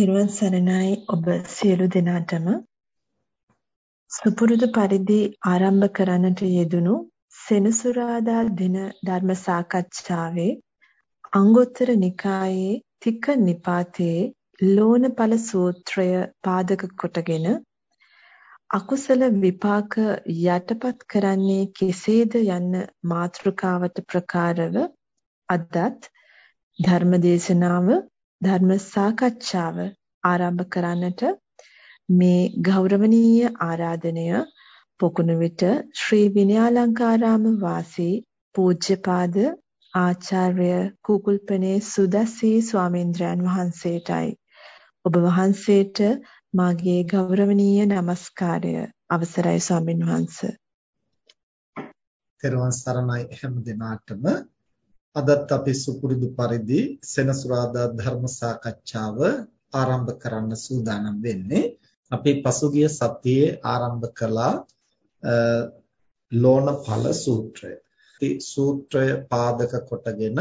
තිරුවන් සරණයි ඔබ සියලු දෙනාටම. සුපුරුදු පරිදි ආරම්භ කරන්නට යෙදුණු සෙනසුරාදා දින ධර්ම සාකච්ඡාවේ අංගුත්තර නිකායේ තික නිපාතයේ ලෝණඵල සූත්‍රය පාදක කොටගෙන අකුසල විපාක යටපත් කරන්නේ කෙසේද යන්න මාතෘකාවට ප්‍රකාරව අදත් ධර්මදේශනාව ධර්ම සාකච්ඡාව ආරම්භ කරන්නට මේ ගෞරවනීය ආරාධනය පොකුණු විට ශ්‍රී විනයාලංකාරාම වාසී පූජ්‍යපාද ආචාර්ය කුකුල්පනේ සුදස්සී ස්වාමීන්ද්‍රයන් වහන්සේටයි ඔබ වහන්සේට මාගේ ගෞරවනීය নমස්කාරය අවසරයි ස්වාමින් වහන්සේ. තෙරුවන් සරණයි හැම දිනාටම අදත් අපි සුපුරුදු පරිදි සෙනසුරාදා ධර්ම සාකච්ඡාව ආරම්භ කරන්න සූදානම් වෙන්නේ. අපි පසුගිය සතියේ ආරම්භ කළා ලෝණඵල සූත්‍රය. ඉතින් සූත්‍රය පාදක කොටගෙන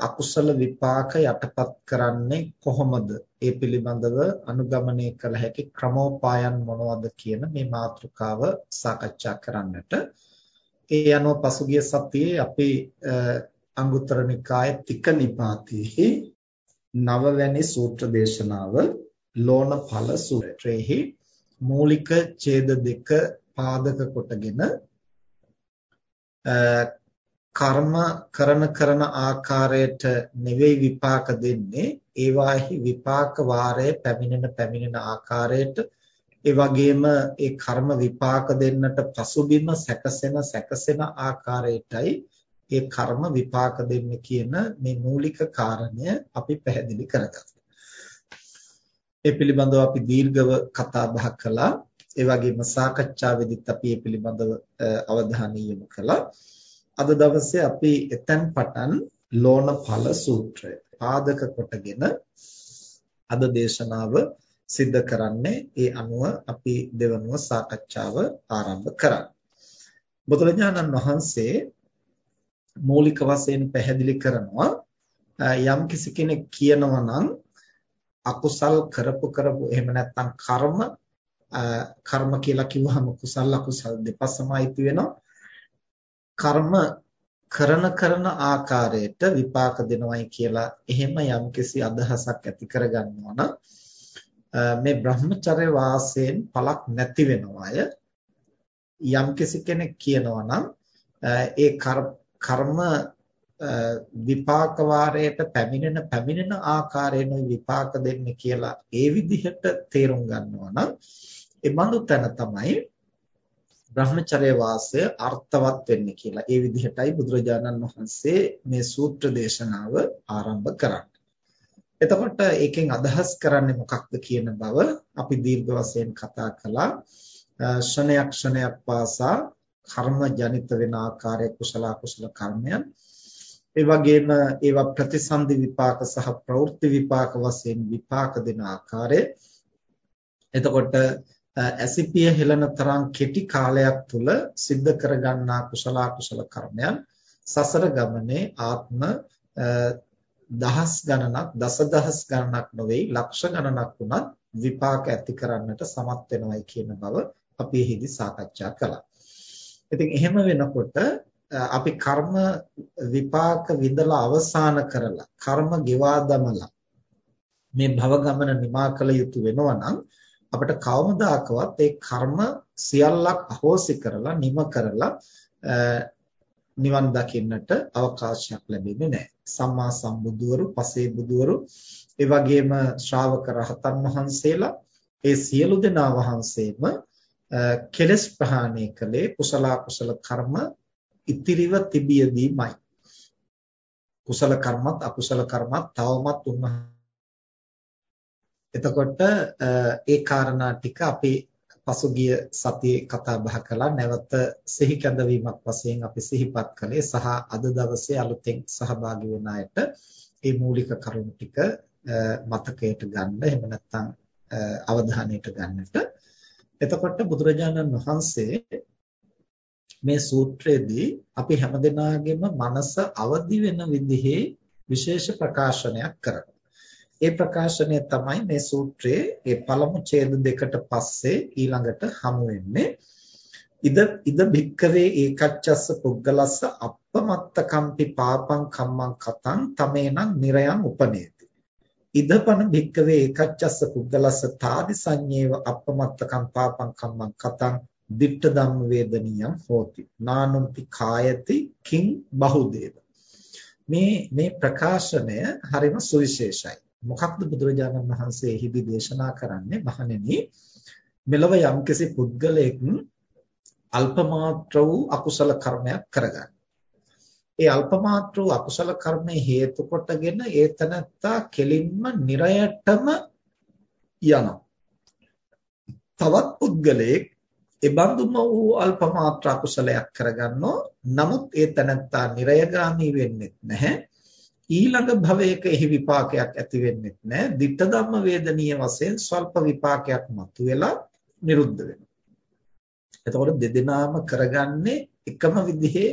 අකුසල විපාක යටපත් කරන්නේ කොහොමද? ඒ පිළිබඳව අනුගමනය කළ හැකි ක්‍රමෝපායන් මොනවද කියන මේ මාතෘකාව සාකච්ඡා කරන්නට ඒ අනුව පසුගිය සතියේ අපි අංගුත්තර නිකායේ තික නිපාතයේ නවවැනි සූත්‍ර දේශනාව ලෝණඵල සූත්‍රයේහි මූලික ඡේද දෙක පාදක කොටගෙන කර්ම කරන කරන ආකාරයට නෙවෙයි විපාක දෙන්නේ ඒවාහි විපාක වාරය පැමිණෙන පැමිණෙන ආකාරයට ඒ වගේම ඒ කර්ම විපාක දෙන්නට පසුබිම සැකසෙන සැකසෙන ආකාරයටයි ඒ කර්ම විපාක දෙන්නේ කියන මේ මූලික කාරණය අපි පැහැදිලි කරගත්තා. ඒ පිළිබඳව අපි දීර්ඝව කතා බහ කළා. ඒ වගේම සාකච්ඡාවේදීත් අපි මේ පිළිබඳව අවධානය යොමු කළා. අද දවසේ අපි එතෙන් පටන් ලෝණඵල සූත්‍රය පාදක කොටගෙන අද දේශනාව සිද්ධ කරන්නේ ඒ අනුව අපි දෙවනුව සාකච්ඡාව ආරම්භ කරා. බුදුරජාණන් වහන්සේ මූලික වශයෙන් පැහැදිලි කරනවා යම් කිසි කෙනෙක් කියනවා නම් අකුසල් කරපු කරපු එහෙම නැත්නම් කර්ම කර්ම කියලා කිව්වහම කුසල අකුසල් දෙපසමයි වෙනවා. කර්ම කරන කරන ආකාරයට විපාක දෙනවයි කියලා එහෙම යම්කිසි අදහසක් ඇති කරගන්නවා නම් මේ Brahmacharya වාසයෙන් පළක් නැති වෙනවාය යම් කෙනෙක් කියනවා නම් ඒ කර්ම විපාක වාරයට පැමිණෙන පැමිණෙන ආකාරයෙන් විපාක දෙන්නේ කියලා ඒ විදිහට තේරුම් ගන්නවා නම් ඒ බඳු තැන තමයි Brahmacharya වාසය අර්ථවත් වෙන්නේ කියලා. ඒ විදිහටයි බුදුරජාණන් වහන්සේ මේ සූත්‍ර දේශනාව ආරම්භ කරන්නේ. එතකොට ඒකෙන් අදහස් කරන්නේ මොකක්ද කියන බව අපි දීර්ඝ වශයෙන් කතා කළා. ක්ෂණයක් ක්ෂණයක් පාසා කර්ම ජනිත වෙන ආකාරය කුසල අකුසල කර්මයන් ඒ වගේම ඒවා ප්‍රතිසන්දි විපාක සහ ප්‍රවෘත්ති විපාක වශයෙන් විපාක දෙන ආකාරය එතකොට ඇසිපිය හෙළන තරම් කෙටි කාලයක් තුල සිද්ධ කරගන්නා කුසල අකුසල කර්මයන් සසර ගමනේ ආත්ම දහස් ගණනක් දසදහස් ගණනක් නොවේ ලක්ෂ ගණනක් වුණත් විපාක ඇති කරන්නට සමත් වෙනවයි කියන බව අපි එහිදී සාකච්ඡා කළා. ඉතින් එහෙම වෙනකොට අපි කර්ම විපාක විඳලා අවසන් කරලා කර්ම ගෙවා දමලා මේ භව ගමන නිමා කළ යුතු වෙනවා නම් අපිට කවමදාකවත් ඒ කර්ම සියල්ලක් අහෝසි කරලා නිම කරලා නිවන් දකින්නට අවකාශයක් ලැබෙන්නේ නැහැ. සම්මා සම්බුදුවරු, පසේ බුදුවරු, ඒ වගේම ශ්‍රාවක රහතන් වහන්සේලා ඒ සියලු දෙනා වහන්සේම කෙලස් ප්‍රහාණය කළේ කුසල කුසල කර්ම ඉතිරිව තිබියදීමයි. කුසල කර්මත් අකුසල කර්මත් තවමත් උන්වහන්සේ එතකොට ඒ කාරණා ටික අපි පසුගිය සතියේ කතා බහ කළා. නැවත සිහි කැඳවීමක් වශයෙන් අපි සිහිපත් කළේ සහ අද දවසේ අලුතෙන් සහභාගී වෙන අයට මේ මූලික කරුණු ටික මතකයට ගන්න. එහෙම නැත්නම් අවධානයට ගන්නට. එතකොට බුදුරජාණන් වහන්සේ මේ සූත්‍රයේදී අපි හැමදෙනාගේම මනස අවදි වෙන විදිහේ විශේෂ ප්‍රකාශනයක් කරනවා. ඒ ප්‍රකාශනය තමයි මේ සූත්‍රයේ ඒ පළමු ඡේද දෙකට පස්සේ ඊළඟට හමු වෙන්නේ. ඉද ඉද භික්කවේ ඒකච්චස්ස පුද්ගලස්ස අප්පමත්තකම්පි පාපං කම්මං කතං තමේනං නිරයන් උපනේති. ඉදපන භික්කවේ ඒකච්චස්ස පුද්ගලස්ස තාදි සංඤේව අප්පමත්තකම් පාපං කම්මං කතං ditta ධම්ම වේදනියම් හෝති. නානුම්පි කායති කිං බහුදේව. මේ මේ ප්‍රකාශනය හරිම සුවිශේෂයි. මොකක්ද බුදුරජාණන් වහන්සේ එහිදී දේශනා කරන්නේ මහණෙනි මෙලව යම්කිසි පුද්ගලයෙක් අල්පමාත්‍ර වූ අකුසල කර්මයක් කරගන්න. ඒ අල්පමාත්‍ර වූ අකුසල කර්මයේ හේතු කොටගෙන ඒ තනත්තා කෙලින්ම නිරයටම යනවා. තවත් පුද්ගලයෙක් එබඳුම වූ අල්පමාත්‍ර අකුසලයක් කරගන්නෝ නමුත් ඒ තනත්තා නිරයගාමී වෙන්නේ නැහැ ඊළඟ භවයක එහි විපාකයක් ඇති වෙන්නේ නැහැ ditta ධම්ම වේදනීය වශයෙන් ස්වල්ප විපාකයක් මතුවෙලා නිරුද්ධ වෙනවා. එතකොට දෙදෙනාම කරගන්නේ එකම විදිහේ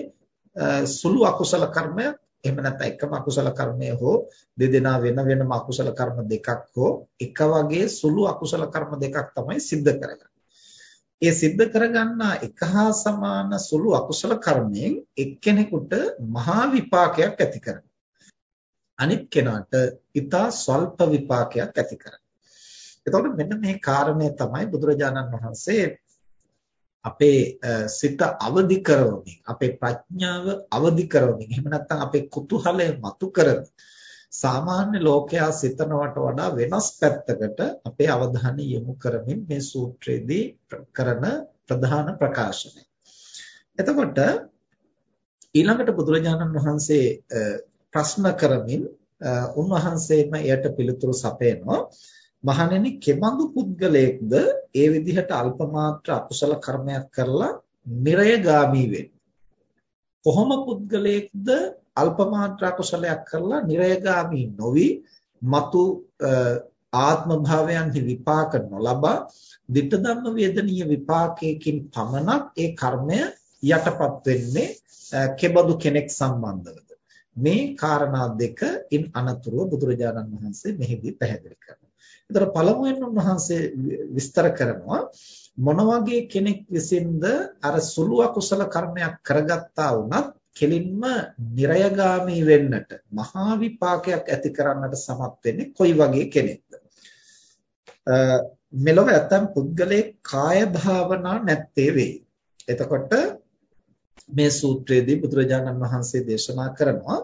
සුළු අකුසල කර්මයක්. එහෙම නැත්නම් එකම අකුසල කර්මය හෝ දෙදෙනා වෙන වෙනම අකුසල කර්ම දෙකක් හෝ එක වගේ සුළු අකුසල කර්ම දෙකක් තමයි සිද්ධ කරගන්නේ. ඒ සිද්ධ කරගන්නා එක හා සමාන සුළු අකුසල කර්මයෙන් එක්කෙනෙකුට මහා විපාකයක් ඇති කරනවා. අනිත් කෙනාට ඊටා ස්වල්ප විපාකයක් ඇති කරනවා. එතකොට මෙන්න මේ කාරණය තමයි බුදුරජාණන් වහන්සේ අපේ සිත අවදි කරවමින් අපේ ප්‍රඥාව අවදි කරවමින් එහෙම නැත්නම් අපේ කුතුහලය මතු කරමින් සාමාන්‍ය ලෝකයා සිතනවට වඩා වෙනස් පැත්තකට අපේ අවධානය යොමු කරමින් මේ සූත්‍රයේදී කරන ප්‍රධාන ප්‍රකාශනය. එතකොට ඊළඟට බුදුරජාණන් වහන්සේ ප්‍රශ්න කරමින් උන්වහන්සේම එයට පිළිතුරු සපයනවා. මහණෙනි කෙබඳු පුද්ගලයෙක්ද ඒ විදිහට අල්පමාත්‍ර අකුසල කර්මයක් කරලා නිරයගාමී වෙන්නේ? කොහොම පුද්ගලයෙක්ද අල්පමාත්‍ර කුසලයක් කරලා නිරයගාමී නොවි? మతు ආත්ම භාවයන්හි විපාක නොලබා ditta ධම්ම වේදනීය විපාකයකින් පමණක් ඒ කර්මය යටපත් වෙන්නේ කෙබඳු කෙනෙක් සම්බන්ධවද මේ කාරණා දෙක ඉන් අනතුරුව බුදුරජාණන් වහන්සේ මෙහිදී පැහැදිලි කරනවා. ඒතර පළමුවෙන් උන්වහන්සේ විස්තර කරනවා මොන වගේ කෙනෙක් විසින්ද අර සුළු අකුසල කර්මයක් කරගත්තා වුණත් කෙලින්ම නිරයගාමී වෙන්නට මහා විපාකයක් ඇති කරන්නට සමත් වෙන්නේ කොයි වගේ කෙනෙක්ද මෙලොව ඇතම් පුද්ගලයේ කාය භාවනා නැත්තේ වේ එතකොට මේ සූත්‍රයේදී බුදුරජාණන් වහන්සේ දේශනා කරනවා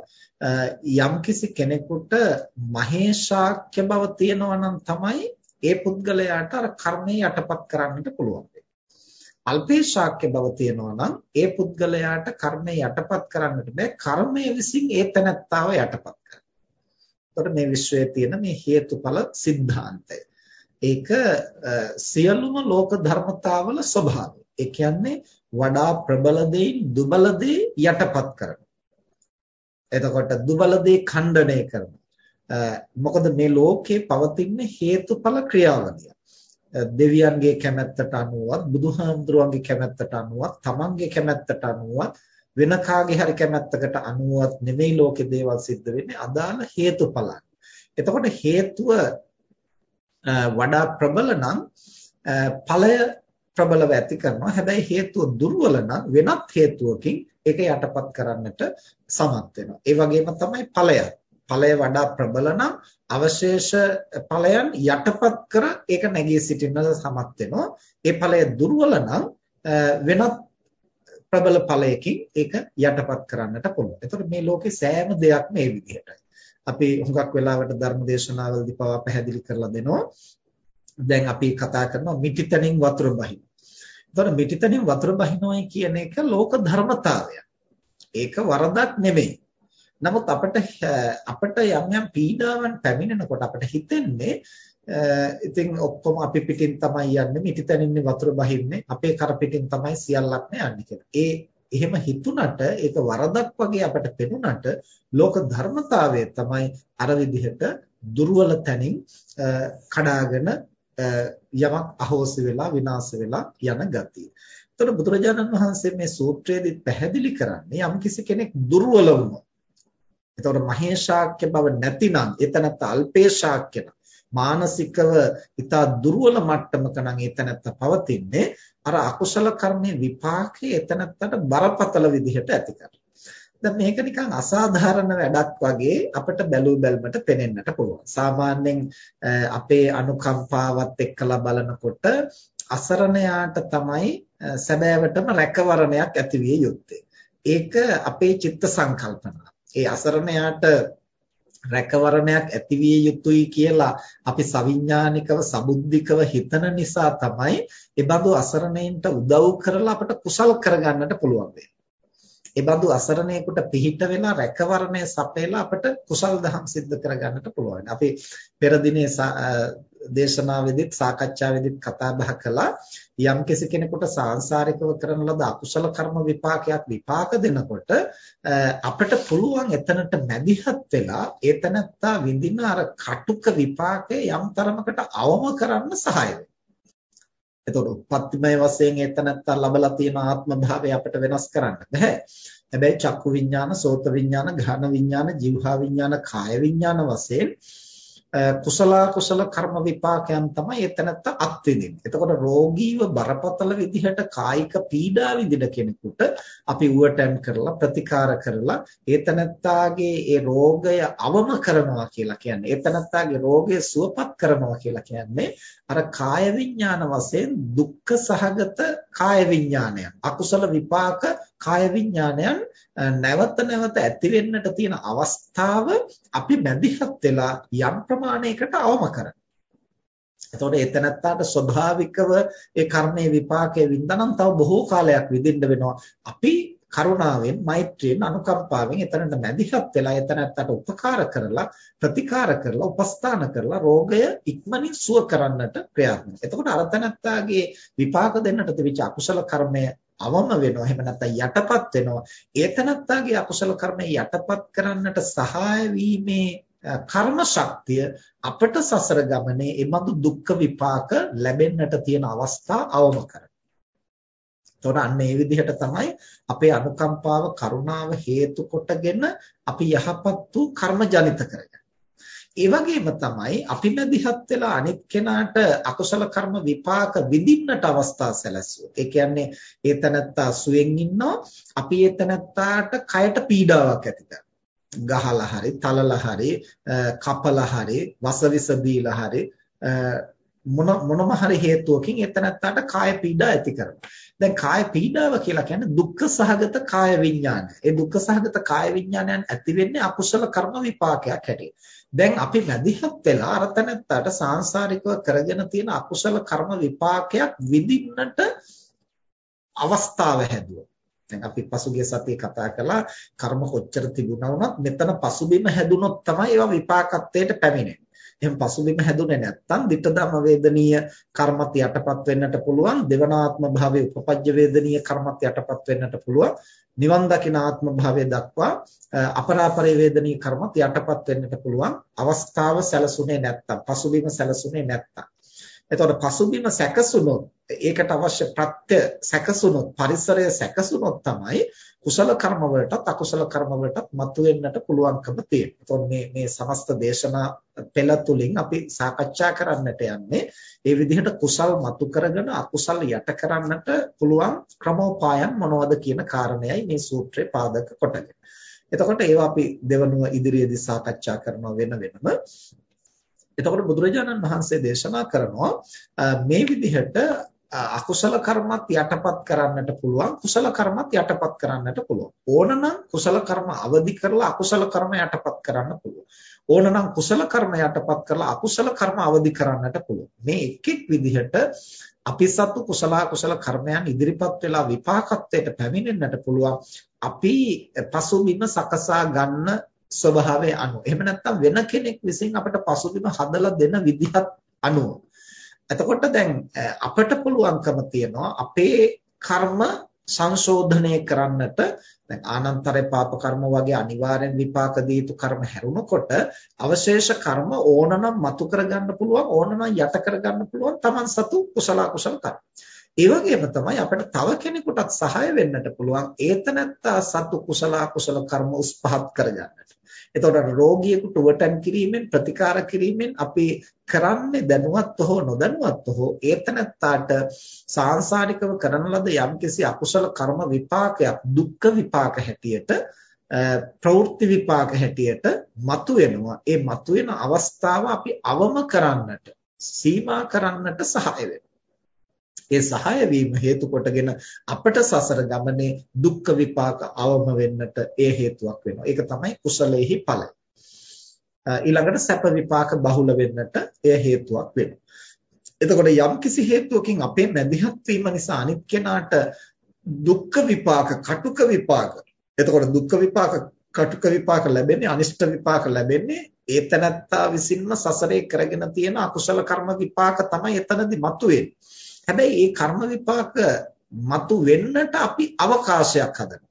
යම්කිසි කෙනෙකුට මහේශාක්‍ය බව තියෙනවා නම් තමයි ඒ පුද්ගලයාට අර කර්මය යටපත් කරන්නට පුළුවන් අල්පේශාක්‍ය බව තියෙනවා නම් ඒ පුද්ගලයාට කර්මය යටපත් කරන්නට බෑ කර්මය විසින් ඒ තැනත්තාව යටපත් කරනවා. එතකොට මේ විශ්වයේ තියෙන මේ හේතුඵල સિદ્ધාන්තය. ඒක සියලුම ලෝක ධර්මතාවල ස්වභාවය. ඒ කියන්නේ වඩා ප්‍රබල දෙයින් දුබල දේ යටපත් කරනවා. එතකොට දුබල දේ ඛණ්ඩණය කරනවා. මොකද මේ ලෝකේ පවතින හේතුඵල ක්‍රියාවලිය. දෙවියන්ගේ කැමැත්තට අනුවත් බුදුහාමුදුරුවන්ගේ කැමැත්තට අනුවත් තමන්ගේ කැමැත්තට අනුවත් වෙන කාගේ හරි කැමැත්තකට අනුවත් නෙමෙයි ලෝකේ දේවල් සිද්ධ වෙන්නේ අදාළ හේතුඵලයන්. එතකොට හේතුව වඩා ප්‍රබල නම් ඵලය ප්‍රබලව ඇති කරනවා. හැබැයි හේතුව දුර්වල නම් වෙනත් හේතුවකින් ඒක යටපත් කරන්නට සමත් වෙනවා. ඒ වගේම තමයි ඵලයත්. ඵලය වඩා ප්‍රබල නම් අවශේෂ ඵලයන් යටපත් කර ඒක නැගී සිටින්නට සමත් වෙනවා. ඒ ඵලය දුර්වල නම් වෙනත් ප්‍රබල ඵලයකින් ඒක යටපත් කරන්නට පුළුවන්. එතකොට මේ ලෝකේ සෑම දෙයක්ම මේ විදිහටයි. අපි හුඟක් වෙලාවට ධර්ම දේශනාවලදී පවා පැහැදිලි කරලා දෙනවා. දැන් අපි කතා කරනවා මිටිතනින් වතුර බහින. එතකොට මිටිතනින් වතුර බහිනවයි කියන එක ලෝක ධර්මතාවයක්. ඒක වරදක් නෙමෙයි. නමුත් අපිට අපිට යම් යම් පීඩාවන් පැමිණෙනකොට අපිට හිතෙන්නේ ඉතින් ඔක්කොම අපි පිටින් තමයි යන්නේ මිටිතනින්නේ වතුර බහින්නේ අපේ කර පිටින් තමයි සියල්ලක් යන්නේ කියලා. ඒ එහෙම හිතුණට ඒක වරදක් වගේ අපට පෙනුනට ලෝක ධර්මතාවය තමයි අර විදිහට දුර්වල තැනින් කඩාගෙන යමක් අහෝසි වෙලා විනාශ වෙලා යන ගතිය. එතකොට බුදුරජාණන් වහන්සේ මේ සූත්‍රයේදී පැහැදිලි කරන්නේ යම් කිසි කෙනෙක් දුර්වල වුණොත් එතකොට මහේශාක්‍ය බව නැතිනම් එතනත් අල්පේශාක්‍ය මානසිකව ඊට දුර්වල මට්ටමක නම් එතනත් පවතින්නේ අර අකුසල කර්මයේ විපාකයේ එතනත්තට බරපතල විදිහට ඇති කරනවා. දැන් මේක නිකන් අසාධාරණ වැඩක් වගේ අපිට බැලූ බැලමට පෙනෙන්නට පුළුවන්. සාමාන්‍යයෙන් අපේ අනුකම්පාවත් එක්කලා බලනකොට අසරණයාට තමයි සැබෑවටම රැකවරණයක් ඇතිවිය යුත්තේ. ඒක අපේ චිත්ත සංකල්පනා. ඒ අසරණයාට රැකවරණයක් ඇතිවිය යුතුයි කියලා අපි සවිඥානිකව සබුද්ධිකව හිතන නිසා තමයි ඒ බඳු අසරණයින්ට උදව් කරලා අපට කුසල් කරගන්නට පුළුවන් වෙන්නේ. ඒ බඳු අසරණයෙකුට පිහිට වෙලා රැකවරණය සපයලා අපට කුසල් දහම් සිද්ධ කරගන්නට පුළුවන්. අපි පෙර දිනේ දේශනාවේදීත් සාකච්ඡාවේදීත් කතා බහ කළා යම් කෙනෙකුට සාංශාරිකව කරන ලද අකුසල කර්ම විපාකයක් විපාක දෙනකොට අපිට පුළුවන් එතනට මැදිහත් වෙලා ඒතනත්තා විඳින අර කටුක විපාකය යම් තරමකට අවම කරන්න සහාය වෙනවා. එතකොට උපත්තිමය වශයෙන් එතනත්තා ලබලා තියෙන ආත්ම භාවය අපිට වෙනස් කරන්න බෑ. හැබැයි චක්කු විඤ්ඤාණ, සෝත විඤ්ඤාණ, ඝාන විඤ්ඤාණ, જીවහා විඤ්ඤාණ, කාය විඤ්ඤාණ වශයෙන් කුසල කුසල කර්ම විපාකයන් තමයි එතනත්ත අත්විඳින්නේ. එතකොට රෝගීව බරපතල විදිහට කායික පීඩා විඳින කෙනෙකුට අපි උවටන් කරලා ප්‍රතිකාර කරලා එතනත්තාගේ ඒ රෝගය අවම කරනවා කියලා කියන්නේ. එතනත්තාගේ රෝගය සුවපත් කරනවා කියලා කියන්නේ අර කාය විඥාන වශයෙන් දුක්ඛ සහගත කාය විඥානයන්. අකුසල විපාක කාය විඥානයන් නැවත නැවත ඇති වෙන්නට තියෙන අවස්ථාව අපි බැඳිහත් වෙලා යම් ප්‍රමාණයකට අවම කරනවා. එතකොට එතනත්තාට ස්වභාවිකව ඒ කර්මයේ විපාකයේ වින්දනම් තව බොහෝ කාලයක් විඳින්න වෙනවා. අපි කරුණාවෙන් මෛත්‍රියෙන් අනුකම්පාවෙන් එතනට මැදිහත් වෙලා එතනත්තට උපකාර කරලා ප්‍රතිකාර කරලා උපස්ථාන කරලා රෝගය ඉක්මනින් සුව කරන්නට ප්‍රයත්න. එතකොට අරතනත්තාගේ විපාක දෙන්නට තිබිච්ච අකුසල කර්මය අවම වෙනවා එහෙම නැත්නම් යටපත් වෙනවා ඒතනත්තාගේ අකුසල කර්මය යටපත් කරන්නට සහාය වීමේ කර්ම ශක්තිය අපට සසර ගමනේ එබඳු දුක්ඛ විපාක ලැබෙන්නට තියෙන අවස්ථා අවම කරනවා. එතකොට අන්න ඒ විදිහට තමයි අපේ අනුකම්පාව කරුණාව හේතු කොටගෙන අපි යහපත් වූ කර්ම ජනිත කරගන්නේ. ඒ වගේම තමයි අපි මැදිහත් වෙලා අනිත් කෙනාට අකුසල කර්ම විපාක විඳින්නට අවස්ථා සැලසුවොත්. ඒ කියන්නේ ඒ තනත්තා සුවෙන් ඉන්නවා අපි ඒ තනත්තාට කයට පීඩාවක් ඇති ගහලා හරි, තලලා හරි, කපලා හරි, වසවිස දීලා හරි මොන මොනම හරි හේතුවකින් එතනත්තාට කාය පීඩා ඇති කරනවා. දැන් කාය පීඩාව කියලා කියන්නේ දුක්ඛ සහගත කාය විඥානය. ඒ දුක්ඛ සහගත කාය විඥානයන් ඇති වෙන්නේ අකුසල කර්ම විපාකයක් හැටියට. දැන් අපි මැදිහත් වෙලා අර තැනත්තට සාංශාරිකව කරගෙන තියෙන අකුසල කර්ම විපාකයක් විඳින්නට අවස්ථාව හැදුවා. දැන් අපි පසුගිය සතියේ කතා කළා කර්ම කොච්චර තිබුණා වුණත් මෙතන පසුබිම හැදුනොත් තමයි ඒවා විපාකත්වයට පැමිණෙන්නේ. එහෙනම් පසුබිම හැදුනේ නැත්තම් ditta ධම්ම වේදනීය කර්මත් යටපත් වෙන්නට පුළුවන්. දෙවනාත්ම භාවයේ උපපජ්ජ වේදනීය කර්මත් යටපත් වෙන්නට පුළුවන්. නිවන් දකින ආත්ම භාවයේ දක්වා අපරාපරේ වේදනීය කර්මත් යටපත් වෙන්නට පුළුවන්. අවස්ථාව සැලසුනේ නැත්තම් පසුබිම සැලසුනේ නැත්තම්. එතකොට පසුබිම සැකසුනොත් ඒකට අවශ්‍ය ප්‍රත්‍ය සැකසුනොත් පරිසරය සැකසුනොත් තමයි කුසල කර්ම වලටත් අකුසල කර්ම වලටත් මතුවෙන්නට පුළුවන්කම තියෙනවා. එතකොට මේ මේ සමස්ත දේශනා පෙළ තුලින් අපි සාකච්ඡා කරන්නට යන්නේ ඒ විදිහට කුසල් මතු කරගෙන අකුසල් යට කරන්නට පුළුවන් ක්‍රමෝපායන් මොනවද කියන කාරණයයි මේ සූත්‍රේ පාදක කොටගෙන. එතකොට ඒවා අපි දෙවනුව ඉදිරියේදී සාකච්ඡා කරනවා වෙන වෙනම. එතකොට බුදුරජාණන් වහන්සේ දේශනා කරනවා මේ විදිහට අකුසල කර්මත් යටපත් කරන්නට පුළුවන් කුසල කර්මත් යටපත් කරන්නට පුළුවන්. ඕනනම් කුසල කර්ම අවදි කරලා අකුසල කර්ම යටපත් කරන්න පුළුවන්. ඕනනම් කුසල කර්ම යටපත් කරලා අකුසල කර්ම අවදි කරන්නට පුළුවන්. මේ එක් එක් විදිහට අපි සතු කුසල කුසල කර්මයන් ඉදිරිපත් වෙලා විපාකත්වයට පැමිණෙන්නට පුළුවන්. අපි පසුබිම සකසා ගන්න ස්වභාවය අනුව. එහෙම නැත්නම් වෙන කෙනෙක් විසින් අපිට පසුබිම හදලා දෙන විදිහත් අනුව. එතකොට දැන් අපිට පුළුවන්කම තියනවා අපේ කර්ම සංශෝධනය කරන්නට දැන් ආනන්තරේ පාප කර්ම වගේ අනිවාර්යෙන් විපාක දී යුතු කර්ම හැරුණකොට අවශේෂ කර්ම ඕනනම් මතු කරගන්න පුළුවන් ඕනනම් යට කරගන්න පුළුවන් Taman සතු කුසල කුසල කර්ම. ඒ වගේම තමයි අපිට තව කෙනෙකුටත් සහාය වෙන්නට පුළුවන් ඒතනත්තා සතු කුසල කුසල කර්ම උස්පහත් කරගන්නට. එතකොට රෝගියෙකුට උවටන් කිරීමෙන් ප්‍රතිකාර කිරීමෙන් අපි කරන්නේ දැනුවත්ව හෝ නොදැනුවත්ව හෝ ඒතනත්තාට සාංශාරිකව කරන ලද යම්කිසි අකුසල කර්ම විපාකයක් දුක්ඛ විපාක හැටියට ප්‍රවෘත්ති විපාක හැටියට මතුවෙනවා. ඒ මතුවෙන අවස්ථාව අපි අවම කරන්නට, සීමා කරන්නට සහාය වෙනවා. ඒ සහාය වීම හේතු කොටගෙන අපට සසර ගමනේ දුක්ඛ විපාක අවම වෙන්නට ඒ හේතුවක් වෙනවා. ඒක තමයි කුසලයේහි ඵලය. ඊළඟට සැප විපාක බහුල වෙන්නට එය හේතුවක් වෙනවා. එතකොට යම්කිසි හේතුවකින් අපේ මැදිහත් වීම නිසා අනිත් කෙනාට දුක්ඛ විපාක, කටුක විපාක. එතකොට දුක්ඛ විපාක, කටුක විපාක ලැබෙන්නේ අනිෂ්ට විපාක ලැබෙන්නේ ඒ තනත්තා විසින්ම සසරේ කරගෙන තියෙන අකුසල කර්ම විපාක තමයි එතනදි මතුවෙන්නේ. හැබැයි මේ කර්ම විපාක මතු වෙන්නට අපි අවකාශයක් හදනවා.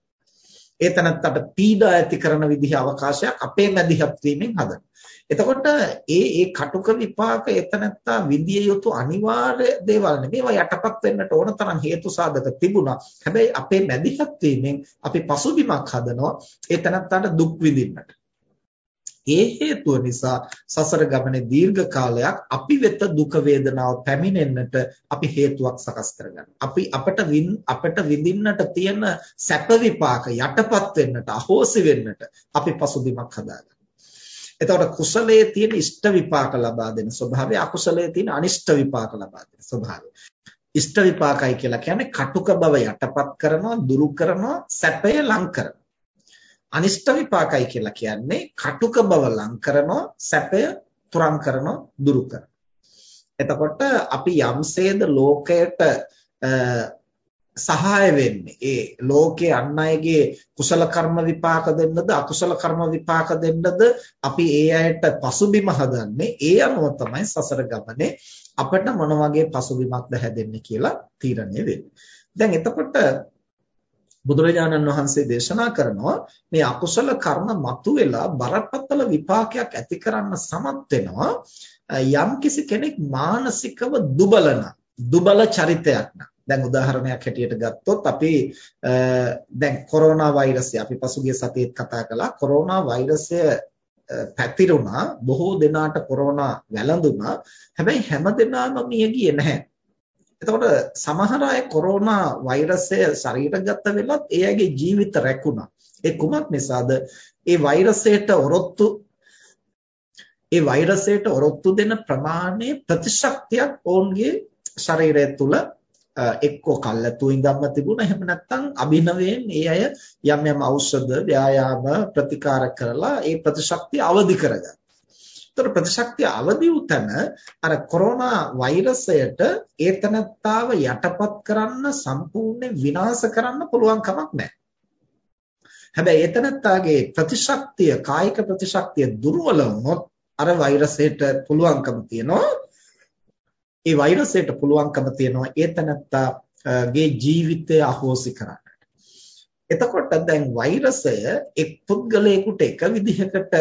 ඒ තනත්තට පීඩා ඇති කරන විදිහ අවකාශයක් අපේ මැදිහත් වීමෙන් හදනවා. එතකොට ඒ ඒ කටුක විපාක එතනත්තා විදිය යුතු අනිවාර්ය දේවල් නෙමෙයි. ඒවා යටපත් වෙන්නට ඕන තරම් හේතු සාධක තිබුණා. හැබැයි අපේ මැදිහත් වීමෙන් අපි පසුබිමක් හදනවා එතනත්තාට දුක් විඳින්නට. ඒ හේතුව නිසා සසර ගමනේ දීර්ඝ කාලයක් අපි වෙත දුක වේදනාව පැමිණෙන්නට අපි හේතුවක් සකස් කරගන්න. අපි අපට අපට විඳින්නට තියෙන සැප විපාක යටපත් වෙන්නට අහෝසි වෙන්නට අපි පසුබිමක් හදාගන්න. එතකොට කුසලයේ තියෙන ඉෂ්ට විපාක ලබා දෙන ස්වභාවය අකුසලයේ තියෙන අනිෂ්ට විපාක ලබා දෙන ස්වභාවය. ඉෂ්ට විපාකයි කියලා කියන්නේ කටුක බව යටපත් කරනවා, දුරු කරනවා, සැපය ලං කරනවා. අනිෂ්ට විපාකයි කියලා කියන්නේ කටුක බව ලං කරනවා සැපය තුරන් කරනවා දුරු එතකොට අපි යම්සේද ලෝකයට සහාය වෙන්නේ ඒ ලෝකේ අන් අයගේ කුසල කර්ම විපාක දෙන්නද අකුසල කර්ම විපාක දෙන්නද අපි ඒ අයට පසුබිම හදන්නේ ඒ අනුව තමයි සසර ගමනේ අපිට මොන වගේ පසුබිමක්ද හැදෙන්නේ කියලා තීරණය වෙන්නේ. දැන් එතකොට බුදුරජාණන් වහන්සේ දේශනා කරනවා මේ අකුසල කර්ම මතුවෙලා බරපතල විපාකයක් ඇති කරන්න සමත් වෙනවා යම්කිසි කෙනෙක් මානසිකව දුබලන දුබල චරිතයක් නම්. දැන් උදාහරණයක් හැටියට ගත්තොත් අපි දැන් කොරෝනා වෛරසය අපි පසුගිය සතියේත් කතා කළා. කොරෝනා වෛරසය පැතිරුණා. බොහෝ දෙනාට කොරෝනා වැළඳුණා. හැබැයි හැම දෙනාම මිය ගියේ නැහැ. එතකොට සමහර අය කොරෝනා වෛරසය ශරීරගත වෙලත් ඒ අයගේ ජීවිත රැකුණා. ඒ කුමක් නිසාද? ඒ වෛරසයට ඔරොත්තු ඒ වෛරසයට ඔරොත්තු දෙන ප්‍රමාණයේ ප්‍රතිශක්තියක් ඔවුන්ගේ ශරීරය තුළ එක්කෝ කල්ැතු ඉඳන්ම තිබුණා එහෙම නැත්නම් අභිනවයෙන් ඒ අය යම් යම් ඖෂධ ව්‍යායාම ප්‍රතිකාර කරලා ඒ ප්‍රතිශක්තිය අවදි කරගත්තා. ඒතර ප්‍රතිශක්තිය අවදි වූ තැන අර කොරෝනා වෛරසයට ඒතනත්තාව යටපත් කරන්න සම්පූර්ණයෙන් විනාශ කරන්න පුළුවන් කමක් නැහැ. හැබැයි ඒතනත්තාගේ ප්‍රතිශක්තිය කායික ප්‍රතිශක්තිය දුර්වල වුණොත් අර වෛරසයට පුළුවන්කම තියෙනවා ඒ වෛරසයට පුළුවන්කම තියෙනවා ඒතනත්තාගේ ජීවිතය අහෝසි කරන්නට. එතකොට දැන් වෛරසය එක් පුද්ගලයෙකුට එක විදිහකට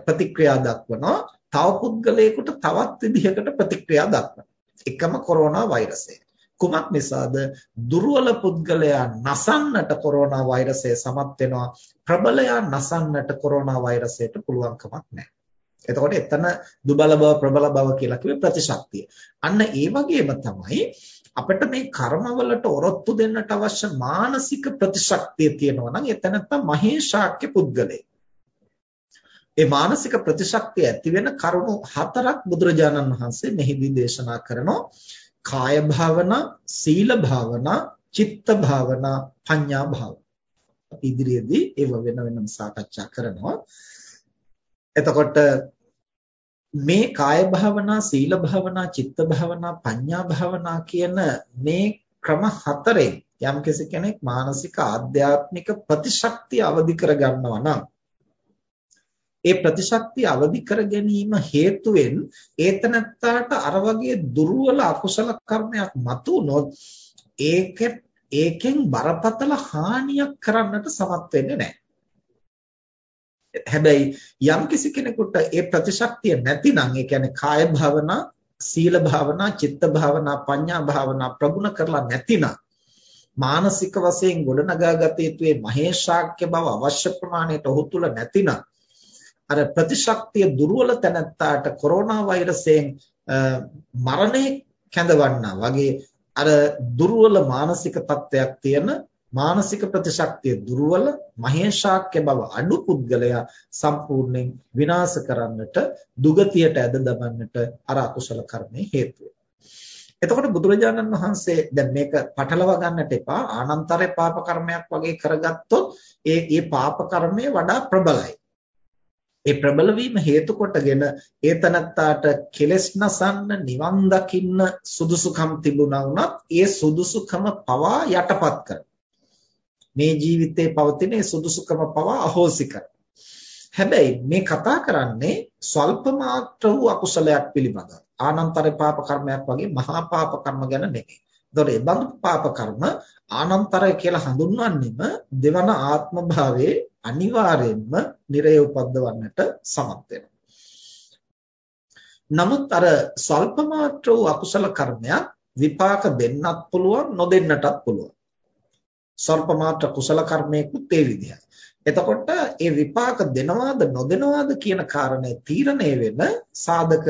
ප්‍රතික්‍රියා දක්වනවා. තව පුද්ගලයෙකුට තවත් විදිහකට ප්‍රතික්‍රියා දක්වනවා. එකම කොරෝනා වෛරසය. කුමක් නිසාද? දුර්වල පුද්ගලයා නසන්නට කොරෝනා වෛරසය සමත් වෙනවා. ප්‍රබලයා නසන්නට කොරෝනා වෛරසයට පුළුවන් කමක් නැහැ. එතකොට එතන දුබල බව ප්‍රබල බව කියලා කිව්වේ ප්‍රතිශක්තිය. අන්න ඒ වගේම තමයි අපිට මේ කර්මවලට ඔරොත්තු දෙන්නට අවශ්‍ය මානසික ප්‍රතිශක්තිය තියෙනවා නම් එතන නැත්තම් මහේශාක්‍ය පුද්ගලයෙක්. ඒ මානසික ප්‍රතිශක්තිය ඇති වෙන කරුණු හතරක් බුදුරජාණන් වහන්සේ මෙහිදී දේශනා කරනවා. කාය භාවනා සීල භාවනා චිත්ත භාවනා පඤ්ඤා භාවනා. අපි ඉදිරියේදී ඒව වෙන වෙනම සාකච්ඡා කරනවා. එතකොට මේ කාය භාවනා සීල භාවනා චිත්ත භාවනා පඤ්ඤා භාවනා කියන මේ ක්‍රම හතරෙන් යම් කෙනෙක් මානසික ආධ්‍යාත්මික ප්‍රතිශක්තිය අවදි කර ගන්නවා නම් ඒ ප්‍රතිශක්තිය අවදි කර ගැනීම හේතුවෙන් ඒතනත්තාට අර වගේ දුර්වල අකුසල කර්මයක් මතුනොත් ඒක ඒකෙන් බරපතල හානියක් කරන්නට සමත් වෙන්නේ නැහැ. හැබැයි යම් කිසි කෙනෙකුට ඒ ප්‍රතිශක්තිය නැතිනම් ඒ කියන්නේ කාය භාවනා, සීල භාවනා, චිත්ත භාවනා, පඤ්ඤා භාවනා ප්‍රගුණ කරලා නැතිනම් මානසික වශයෙන් ගොඩනගාගත යුතු මහේශාක්‍ය බව අවශ්‍ය ප්‍රමාණයට ඔහු තුල නැතිනම් අර ප්‍රතිශක්තිය දුර්වල තැනැත්තාට කොරෝනා වෛරසයෙන් මරණය කැඳවන්නා වගේ අර දුර්වල මානසික තත්ත්වයක් තියෙන මානසික ප්‍රතිශක්තිය දුර්වල මහේශාක්‍ය බව අඩු පුද්ගලයා සම්පූර්ණයෙන් විනාශ කරන්නට දුගතියට ඇද දමන්නට අර අකුසල කර්මය හේතු එතකොට බුදුරජාණන් වහන්සේ දැන් මේක පටලව ගන්නට එපා ආනන්තරේ පාප කර්මයක් වගේ කරගත්තොත් ඒ ඒ පාප කර්මය වඩා ප්‍රබලයි. ඒ ප්‍රබල වීම හේතු කොටගෙන ඒ තනත්තාට කෙලෙස් නසන්න නිවන් දකින්න සුදුසුකම් තිබුණා වුණත් ඒ සුදුසුකම පවා යටපත් කරනවා. මේ ජීවිතේ පවතින සුදුසුකම පවා අහෝසි හැබැයි මේ කතා කරන්නේ ස්වල්ප මාත්‍ර වූ අකුසලයක් පිළිබඳව. ආනන්තර පාප කර්මයක් වගේ මහා පාප කර්ම ගැන නෙමෙයි. එතකොට ඒ බඳු පාප කර්ම ආනන්තරය කියලා හඳුන්වන්නෙම දෙවන ආත්ම භාවයේ අනිවාර්යයෙන්ම නිරය උපද්දවන්නට සමත් නමුත් අර ස්වල්ප මාත්‍ර වූ අකුසල කර්මයක් විපාක දෙන්නත් පුළුවන් නොදෙන්නටත් පුළුවන්. ස්වල්ප මාත්‍ර කුසල කර්මයකුත් ඒ විදිහයි. එතකොට ඒ විපාක දෙනවාද නොදෙනවාද කියන කාරණය තීරණය වෙන සාධක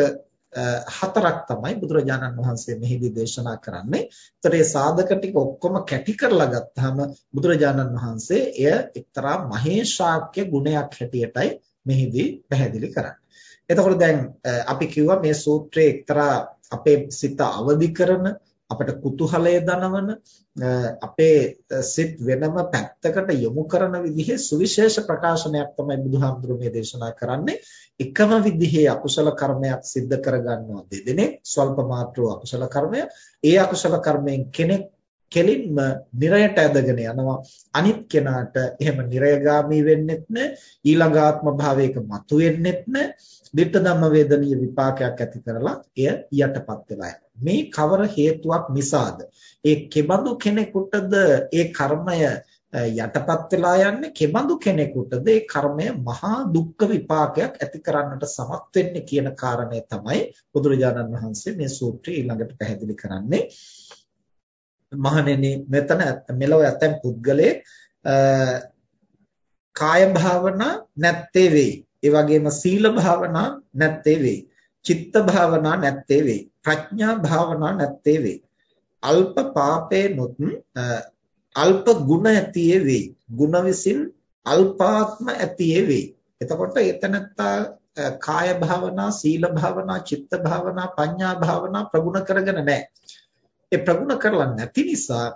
හතරක් තමයි බුදුරජාණන් වහන්සේ මෙහිදී දේශනා කරන්නේ. ඒතර මේ සාධක ටික ඔක්කොම කැටි කරලා ගත්තාම බුදුරජාණන් වහන්සේ එය එක්තරා මහේශාක්‍ය ගුණයක් හැටියටයි මෙහිදී පැහැදිලි කරන්නේ. එතකොට දැන් අපි කිව්වා මේ සූත්‍රයේ එක්තරා අපේ සිත අවදි කරන අපට කුතුහලය දනවන අපේ සිත් වෙනම පැත්තකට යොමු කරන විදිහේ සුවිශේෂ ප්‍රකාශනයක් තමයි බුදුහාමුදුරුවෝ මේ දේශනා කරන්නේ. එකම විදිහේ අකුසල කර්මයක් සිද්ධ කරගන්නවා දෙදෙනෙක් ස්වල්ප මාත්‍රෝ අකුසල කර්මය. ඒ අකුසල කර්මයෙන් කෙනෙක් කෙලින්ම නිරයට ඇදගෙන යනවා. අනිත් කෙනාට එහෙම නිරයගාමී වෙන්නෙත් නැහැ ඊළඟ ආත්ම භාවයක මතු වෙන්නෙත් නැහැ ditta ධම්ම වේදනීය විපාකයක් ඇති කරලා එය යටපත් වෙලා මේ කවර හේතුවක් නිසාද? ඒ කෙබඳු කෙනෙකුටද ඒ කර්මය යටපත් වෙලා යන්නේ? කෙබඳු කෙනෙකුටද ඒ කර්මය මහා දුක්ඛ විපාකයක් ඇති කරන්නට සමත් වෙන්නේ කියන කාරණය තමයි බුදුරජාණන් වහන්සේ මේ සූත්‍රය ඊළඟට පැහැදිලි කරන්නේ. මහණෙනි මෙතන මෙලොව ඇතැම් පුද්ගලයේ කාය භාවනා නැත්තේ වෙයි. ඒ වගේම සීල භාවනා නැත්තේ වෙයි. චිත්ත භාවනා නැත්තේ වෙයි. ප්‍රඥා භාවනා නැත්තේ වෙයි. අල්ප පාපේනොත් අල්ප ගුණ ඇතියේ වෙයි. ගුණ විසින් අල්පාත්ම ඇතියේ වෙයි. එතකොට එතනත්තා කාය භාවනා, සීල භාවනා, චිත්ත භාවනා, පඤ්ඤා භාවනා ප්‍රගුණ කරගෙන නැහැ. ඒ ප්‍රගුණ කරලා නැති නිසා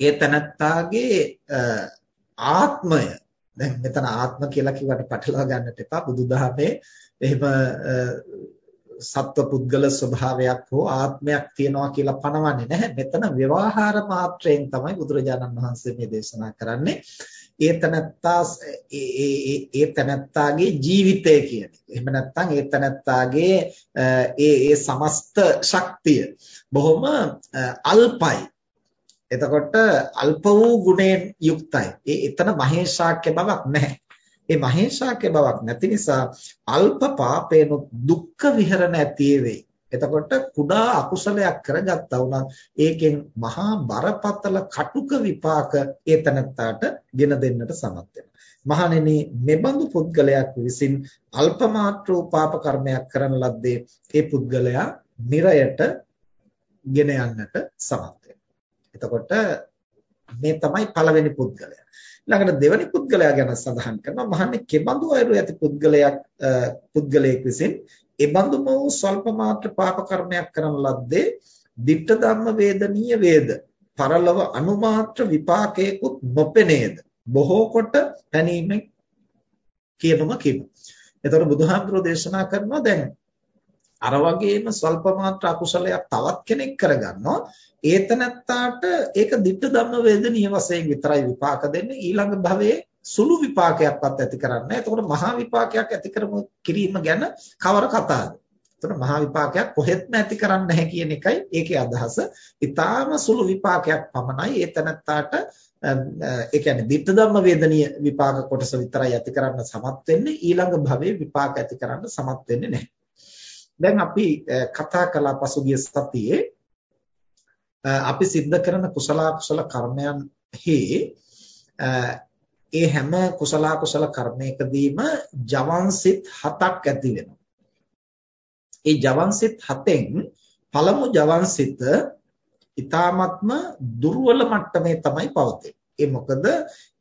ඒ තනත්තාගේ ආත්මය දැන් මෙතන ආත්ම කියලා කිව්වට පටලවා ගන්නට එපා. බුදුදහමේ එහෙම සත්ව පුද්ගල ස්වභාවයක් හෝ ආත්මයක් තියනවා කියලා පනවන්නේ නැහැ. මෙතන ව්‍යවහාර මාත්‍රයෙන් තමයි බුදුරජාණන් වහන්සේ මේ දේශනා කරන්නේ. ඒ තනත්තා ඒ ඒ තනත්තාගේ ජීවිතය කියන එක. එහෙම නැත්නම් ඒ තනත්තාගේ ඒ ඒ සමස්ත ශක්තිය බොහොම අල්පයි. එතකොට අල්ප වූ ගුණයෙන් යුක්තයි. ඒ එතන මහේශාක්‍ය බවක් නැහැ. ඒ මහේශාක්‍ය බවක් නැති නිසා අල්ප පාපේන දුක්ඛ විහරණ ඇති වෙයි. එතකොට කුඩා අකුසලයක් කරගත්තා වුණත් ඒකෙන් මහා බරපතල කටුක විපාක ඒතනත්තාට ගෙන දෙන්නට සමත් වෙනවා. මහණෙනි මෙබඳු පුද්ගලයක් විසින් අල්ප මාත්‍ර පාප කර්මයක් කරන ලද්දේ ඒ පුද්ගලයා නිරයට ගෙන යන්නට සමත් එතකොට මේ තමයි පළවෙනි පුද්ගලයා. ඊළඟට දෙවෙනි පුද්ගලයා ගැන සඳහන් කරනවා මහන්නේ කෙබඳු අයුරු ඇති පුද්ගලයක් පුද්ගලයෙක් විසින් එබඳුම වූ ස්වල්ප මාත්‍ර පාප කර්මයක් කරන ලද්දේ ditta ධම්ම වේදනීය වේද පරලව අනුමාත්‍ර විපාකයකුත් නොපෙනේද? බොහෝ කොට පැනීමෙන් කියනම කියනවා. එතකොට බුදුහාමුදුරෝ දේශනා කරනවා දැන් අර වගේම ස්වල්ප මාත්‍ර අකුසලයක් තවත් කෙනෙක් කරගන්නවා. ඒතනත්තාට ඒක ditta ධම්ම වේදනීය වශයෙන් විතරයි විපාක දෙන්නේ. ඊළඟ භවයේ සුළු විපාකයක්වත් ඇති කරන්නේ නැහැ. එතකොට මහා විපාකයක් ඇති කරමු කිරීම ගැන කවර කතාවද? එතකොට මහා විපාකයක් කොහෙත්ම ඇති කරන්නේ නැහැ කියන එකයි ඒකේ අදහස. ඊටාම සුළු විපාකයක් පමණයි ඒ තනත්තාට ඒ කියන්නේ ditta ධම්ම වේදනීය විපාක කොටස විතරයි ඇති කරන්න සමත් වෙන්නේ ඊළඟ භවයේ විපාක ඇති කරන්න සමත් වෙන්නේ නැහැ. දැන් අපි කතා කළා පසුගිය සතියේ අපි සිද්ධ කරන කුසල කුසල කර්මයන්හි ඒ හැම කුසල කුසල කර්මයකදීම ජවන්සිත හතක් ඇති වෙනවා. ඒ ජවන්සිත හතෙන් පළමු ජවන්සිත ඊ타ත්ම දුර්වල මට්ටමේ තමයි පවතින්නේ. ඒ මොකද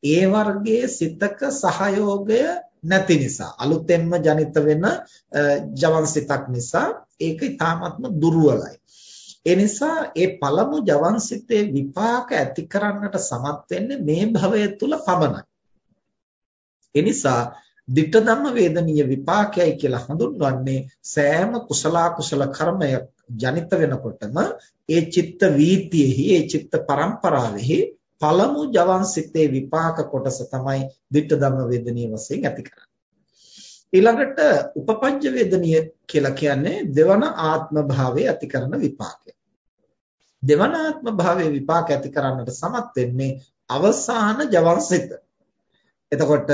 ඒ වර්ගයේ සිතක සහයෝගය නැති නිසා අලුතෙන්ම ජනිත වෙන ජවන්සිතක් නිසා ඒක ඊ타ත්ම දුර්වලයි. ඒ නිසා ඒ පළමු ජවන්සිතේ විපාක ඇති කරන්නට සමත් වෙන්නේ මේ භවය තුල පමණයි. ඒ නිසා ditta ධම්ම වේදනීය විපාකයයි කියලා හඳුන්වන්නේ සෑම කුසල කුසල කර්මයක් ජනිත වෙනකොටම ඒ චිත්ත වීතියෙහි ඒ චිත්ත පරම්පරාවෙහි පළමු ජවන්සිතේ විපාක කොටස තමයි ditta ධම්ම වේදනීය වශයෙන් ඇති කරන්නේ. ඊළඟට උපපංච වේදනීය කියලා කියන්නේ දෙවන ආත්ම භාවයේ ඇති කරන විපාකය. දෙවන ආත්ම භාවයේ විපාක ඇති කරන්නට සමත් වෙන්නේ අවසාන ජවන්සිත. එතකොට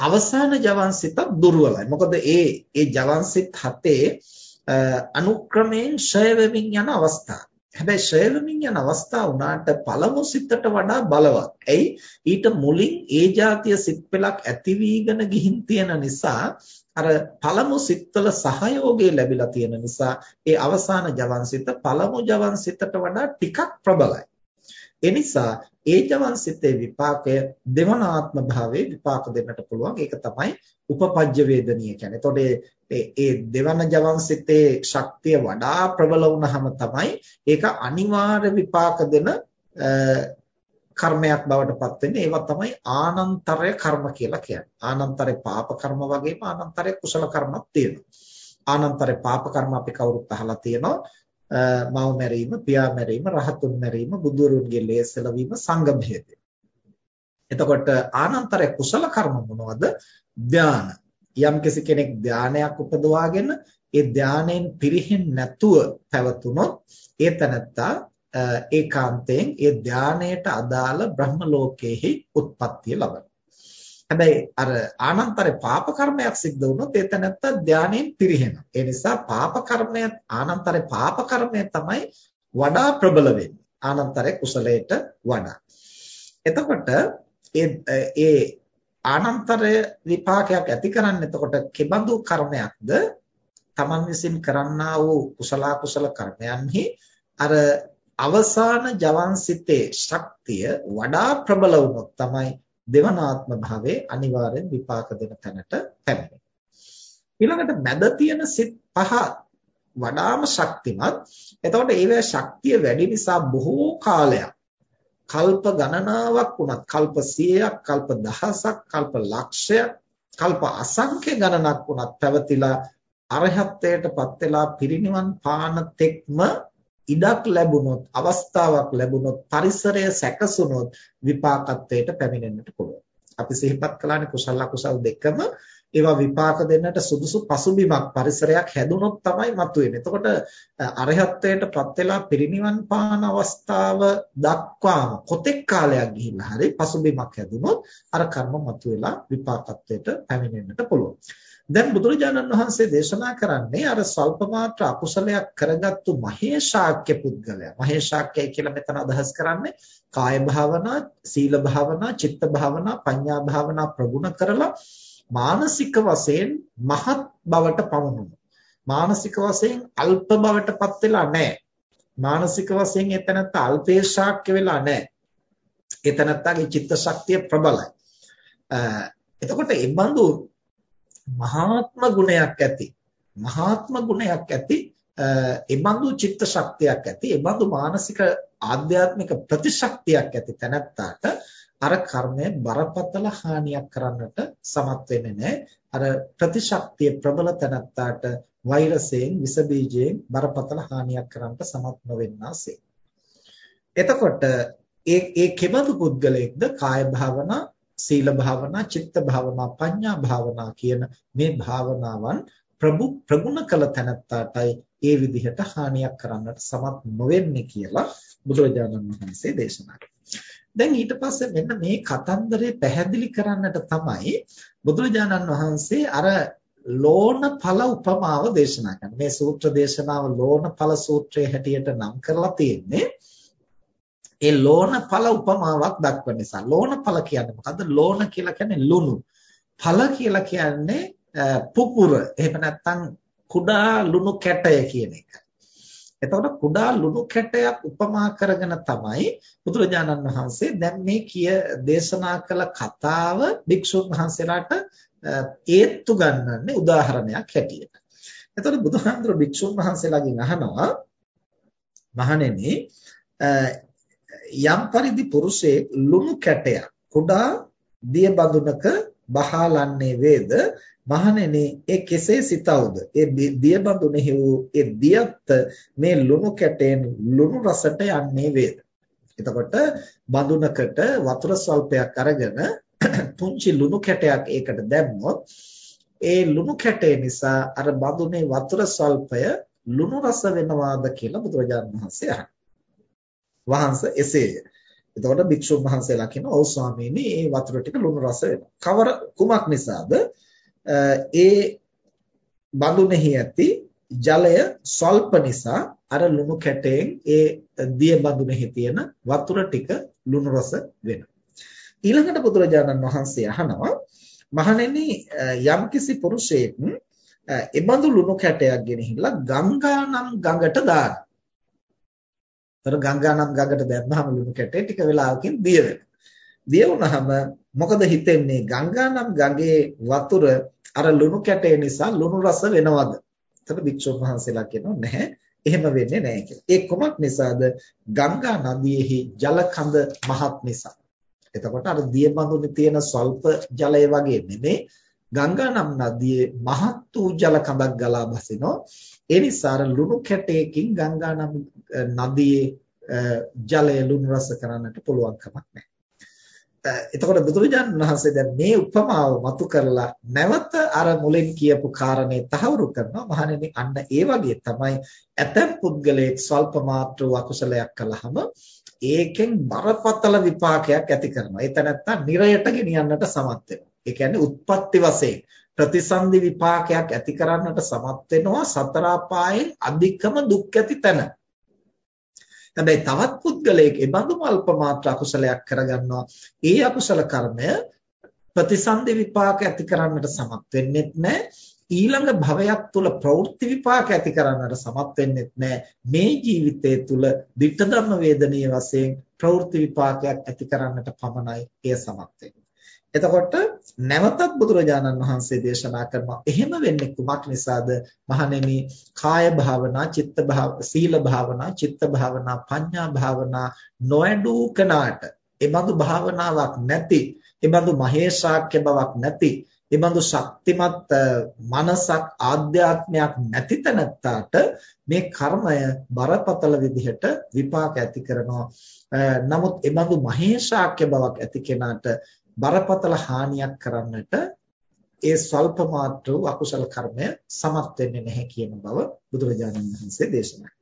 අවසාන ජවන්සිත දුර්වලයි. මොකද ඒ ඒ ජවන්සිත හතේ අනුක්‍රමයෙන් ෂය වෙමින් යන අවස්ථා. හැබැයි ෂය වෙමින් යන අවස්ථා වුණාට පළමු සිතට වඩා බලවත්. ඇයි? ඊට මුලින් ඒ જાතිය සිත් පෙලක් ඇති වීගෙන ගිහින් තියෙන නිසා අර පළමු සිත්වල සහයෝගය ලැබිලා තියෙන නිසා ඒ අවසාන ජවන්සිත පළමු ජවන්සිතට වඩා ටිකක් ප්‍රබලයි. ඒ නිසා ඒ ජවන්සිතේ විපාකය දෙවන ආත්ම භාවයේ විපාක දෙන්නට පුළුවන්. ඒක තමයි උපපජ්ජ වේදනීය කියන්නේ. එතකොට ඒ දෙවන ජවන්සිතේ ශක්තිය වඩා ප්‍රබල වුණාම තමයි ඒක අනිවාර්ය විපාක දෙන කර්මයක් බවට පත් වෙන්නේ ඒවා තමයි ආනන්තරය කර්ම කියලා කියන්නේ. ආනන්තරේ පාප කර්ම වගේම ආනන්තරේ කුසල කර්මත් තියෙනවා. ආනන්තරේ පාප කර්ම අපි කවුරුත් අහලා තියෙනවා. මව මැරීම, පියා මැරීම, රහතුන් මැරීම, බුදුරුන්ගේ ලේසල වීම සංඝ භේදය. එතකොට ආනන්තරේ කුසල කර්ම මොනවද? ධාන. යම්කිසි කෙනෙක් ධානයක් උපදවාගෙන ඒ ධානයෙන් පිරිහෙන්නේ නැතුව පැවතුනොත් ඒ තනත්තා ඒකාන්තයෙන් ඒ ධානයට අදාළ බ්‍රහ්ම ලෝකයේහි උත්පත්තිය ලබනවා. හැබැයි අර ආනන්තරේ පාප කර්මයක් සිද්ධ වුණොත් ඒ තැනත්ත ධානයෙන් පිරිහෙනවා. ඒ නිසා පාප කර්මය ආනන්තරේ පාප කර්මය තමයි වඩා ප්‍රබල වෙන්නේ. ආනන්තරේ කුසලයට වඩා. එතකොට ඒ ඒ ආනන්තරය විපාකයක් ඇති කරන්නේ එතකොට කෙබඳු කර්මයක්ද? Taman විසින් කරන්නා වූ කුසල කුසල කර්මයන්හි අර අවසාන ජවන්සිතේ ශක්තිය වඩා ප්‍රබල වුණොත් තමයි දෙවනාත්ම භාවයේ අනිවාර්යෙන් විපාක දෙන තැනට පැමිණෙන්නේ. ඊළඟට මැද තියෙන සිත් පහ වඩාම ශක්තිමත්. එතකොට ඒවැ ශක්තිය වැඩි නිසා බොහෝ කාලයක් කල්ප ගණනාවක් වුණත් කල්ප 100ක් කල්ප දහසක් කල්ප ලක්ෂයක් කල්ප අසංඛ්‍ය ගණනක් වුණත් පැවතිලා අරහත්ත්වයටපත් වෙලා පිරිනිවන් පාන තෙක්ම ඉඩක් ලැබුණොත් අවස්ථාවක් ලැබුණොත් පරිසරය සැකසුනොත් විපාකත්වයට පැමිණෙන්නට පුළුවන්. අපි සිහිපත් කළානේ කුසල අකුසල් දෙකම ඒවා විපාක දෙන්නට සුදුසු පසුබිමක් පරිසරයක් හැදුනොත් තමයි මතුවෙන්නේ. එතකොට අරහත්ත්වයටපත් වෙලා පිරිනිවන් පාන අවස්ථාව දක්වාම කොතෙක් කාලයක් ගිහිල්ලා හරි පසුබිමක් හැදුනොත් අර කර්ම මතුවෙලා විපාකත්වයට පැමිණෙන්නට පුළුවන්. දැන් බුදුරජාණන් වහන්සේ දේශනා කරන්නේ අර ස්වල්ප මාත්‍ර අකුසලයක් කරගත්තු මහේශාක්‍ය පුද්ගලයා. මහේශාක්‍යය කියලා මෙතන අදහස් කරන්නේ කාය භාවනා, සීල භාවනා, චිත්ත භාවනා, පඤ්ඤා භාවනා ප්‍රගුණ කරලා මානසික වශයෙන් මහත් බවට පමුණුන. මානසික වශයෙන් අල්ප බවටපත් වෙලා නැහැ. මානසික වශයෙන් එතනත් අල්පේශාක්‍ය වෙලා නැහැ. එතනත්ගේ චිත්ත ශක්තිය ප්‍රබලයි. එතකොට ඒ බඳු මහාත්ම ගුණයක් ඇති. මහාත්ම ගුණයක් ඇති එබඳු චිත්ත ශක්තියක් ඇති එබඳු මානසික ආධ්‍යාත්මික ප්‍රතිශක්තියක් ඇති තැනැත්තාට අර කර්මය බරපතල හානියක් කරන්නට සමත් වෙන්නේ නැහැ. අර ප්‍රතිශක්තිය ප්‍රබල තැනැත්තාට වෛරසයෙන් විස බීජයෙන් බරපතල හානියක් කරන්නට සමත් නොවෙන්නාසේ. එතකොට ඒ ඒ කෙබඳු පුද්ගලයෙක්ද කාය භාවනා සීල භාවනා, චිත්ත භාවනා, පඤ්ඤා භාවනා කියන මේ භාවනාවන් ප්‍රභු ප්‍රගුණ කළ තැනත්තාටයි ඒ විදිහට හානියක් කරන්නට සමත් නොවෙන්නේ කියලා බුදුරජාණන් වහන්සේ දේශනා දැන් ඊට පස්සේ මෙන්න මේ කතන්දරේ පැහැදිලි කරන්නට තමයි බුදුරජාණන් වහන්සේ අර ලෝණ ඵල උපමාව දේශනා කරනවා. මේ සූත්‍ර දේශනාව ලෝණ ඵල සූත්‍රයේ හැටියට නම් කරලා තියෙන්නේ. ඒ ලෝණ ඵල උපමාවක් දක්වන නිසා. ලෝණ ඵල කියන්නේ මොකද්ද? ලෝණ කියලා කියන්නේ ලුණු. ඵල කියලා කියන්නේ පුපුර. එහෙම නැත්නම් කුඩා ලුණු කැටය කියන එක. එතකොට කුඩා ලුණු කැටයක් උපමා කරගෙන තමයි බුදුරජාණන් වහන්සේ දැන් මේ කිය දේශනා කළ කතාව භික්ෂුන් වහන්සේලාට ඒත්තු ගන්නන්නේ උදාහරණයක් හැටියට. එතකොට බුදුහාමුදුරු භික්ෂුන් වහන්සේලාගෙන් අහනවා මහණෙනි යම් පරිදි පුරුෂයෙක් ලුණු කැටයක් කුඩා දිය බඳුනක බහාලන්නේ වේද? මහණෙනි ඒ කෙසේ සිතවුද? ඒ දියබඳුනෙහි වූ ඒ දියත් මේ ලුණු කැටෙන් ලුණු රසට යන්නේ වේද? එතකොට බඳුනකට වතුර ස්වල්පයක් අරගෙන පුංචි ලුණු කැටයක් ඒකට දැම්මොත් ඒ ලුණු කැටේ නිසා අර බඳුනේ වතුර ස්වල්පය ලුණු රස වෙනවාද කියලා බුදුරජාණන් වහන්සේ අහනවා. වහන්සේ එසේය. එතකොට භික්ෂුන් වහන්සේලා කියනවා ඔව් ස්වාමීනි මේ වතුර ටික ලුණු රස වෙනවා. කවර කුමක් නිසාද? ඒ බඳුනේහි ඇති ජලය ස්වල්ප නිසා අර ලුණු කැටයෙන් ඒ දිය බඳුනේහි තියෙන වතුර ටික ලුණු රස වෙනවා. ඊළඟට බුදුරජාණන් වහන්සේ අහනවා මහණෙනි යම්කිසි පුරුෂයෙක් එබඳු ලුණු කැටයක් ගෙනහිල්ලා ගංගා නම් ගඟට දාන. ତර ගංගා නම් ගඟට දැම්මහම ලුණු කැටේ ටික වෙලාවකින් දිය වෙනවා. දිය වුණාම මොකද හිතෙන්නේ ගංගා නම් ගඟේ වතුර අර ලුණු කැටේ නිසා ලුණු රස වෙනවද? එතකොට භික්ෂුන් වහන්සේලා කියනවා නැහැ. එහෙම වෙන්නේ නැහැ කියලා. ඒ කොමක් නිසාද? ගංගා නදියේහි ජල කඳ මහත් නිසා. එතකොට අර දියබඳුනේ තියෙන ස්වල්ප ජලය වගේ නෙමෙයි ගංගා නම් නදියේ මහත් වූ ජල කඳක් ගලා බසිනවා. ඒ නිසා අර ලුණු කැටයකින් ගංගා නම් නදියේ ජලය ලුණු රස කරන්නට පුළුවන් කමක් නැහැ. එතකොට බුදුරජාණන් වහන්සේ දැන් මේ උපමාව මතු කරලා නැවත අර මුලින් කියපු කාරණේ තහවුරු කරනවා මහණෙනි අන්න ඒ වගේ තමයි ඇතැම් පුද්ගලයෙක් ස්වල්ප මාත්‍ර අකුසලයක් කළාම ඒකෙන් බරපතල විපාකයක් ඇති කරනවා. ඒ තැනත්තා නිරයට ගෙනියන්නට සමත් වෙනවා. ඒ කියන්නේ උත්පත්ති වශයෙන් ප්‍රතිසන්දි විපාකයක් ඇති කරන්නට සමත් වෙනවා සතර අපායෙන් අධිකම දුක් ඇති තැන. හැබැයි තවත් පුද්ගලයෙක් ඒ බඳු අල්ප මාත්‍ර අකුසලයක් කරගන්නවා. ඒ අකුසල කර්මය ප්‍රතිසන්දි විපාක ඇති කරන්නට සමත් වෙන්නේ නැහැ. ඊළඟ භවයක් තුල ප්‍රවෘත්ති විපාක ඇති කරන්නට සමත් වෙන්නේ නැහැ. මේ ජීවිතය තුල ditta ධම්ම වේදනීය වශයෙන් ප්‍රවෘත්ති විපාකයක් ඇති කරන්නට පමණයි එය සමත් වෙන්නේ. එතකොට නැවතත් බුදුරජාණන් වහන්සේ දේශනා කරනවා. එහෙම වෙන්නේ කුමක් නිසාද? මහණෙනි කාය භාවනා චිත්ත භාව සීල භාවනා චිත්ත භාවනා පඤ්ඤා භාවනා නොඇඩූ කනාට එබඳු භාවනාවක් නැති එබඳු මහේශාක්‍ය බවක් නැති එබඳු ශක්තිමත් මනසක් ආධ්‍යාත්මයක් නැති තැනත්තාට මේ කර්මය බරපතල විදිහට විපාක ඇති කරනවා. නමුත් එබඳු මහේශාක්‍ය බවක් ඇති කෙනාට බරපතල හානියක් කරන්නට ඒ ස්වල්ප මාත්‍ර වූ අකුසල කර්මය සමත් වෙන්නේ නැහැ කියන බව බුදුරජාණන් වහන්සේ දේශනා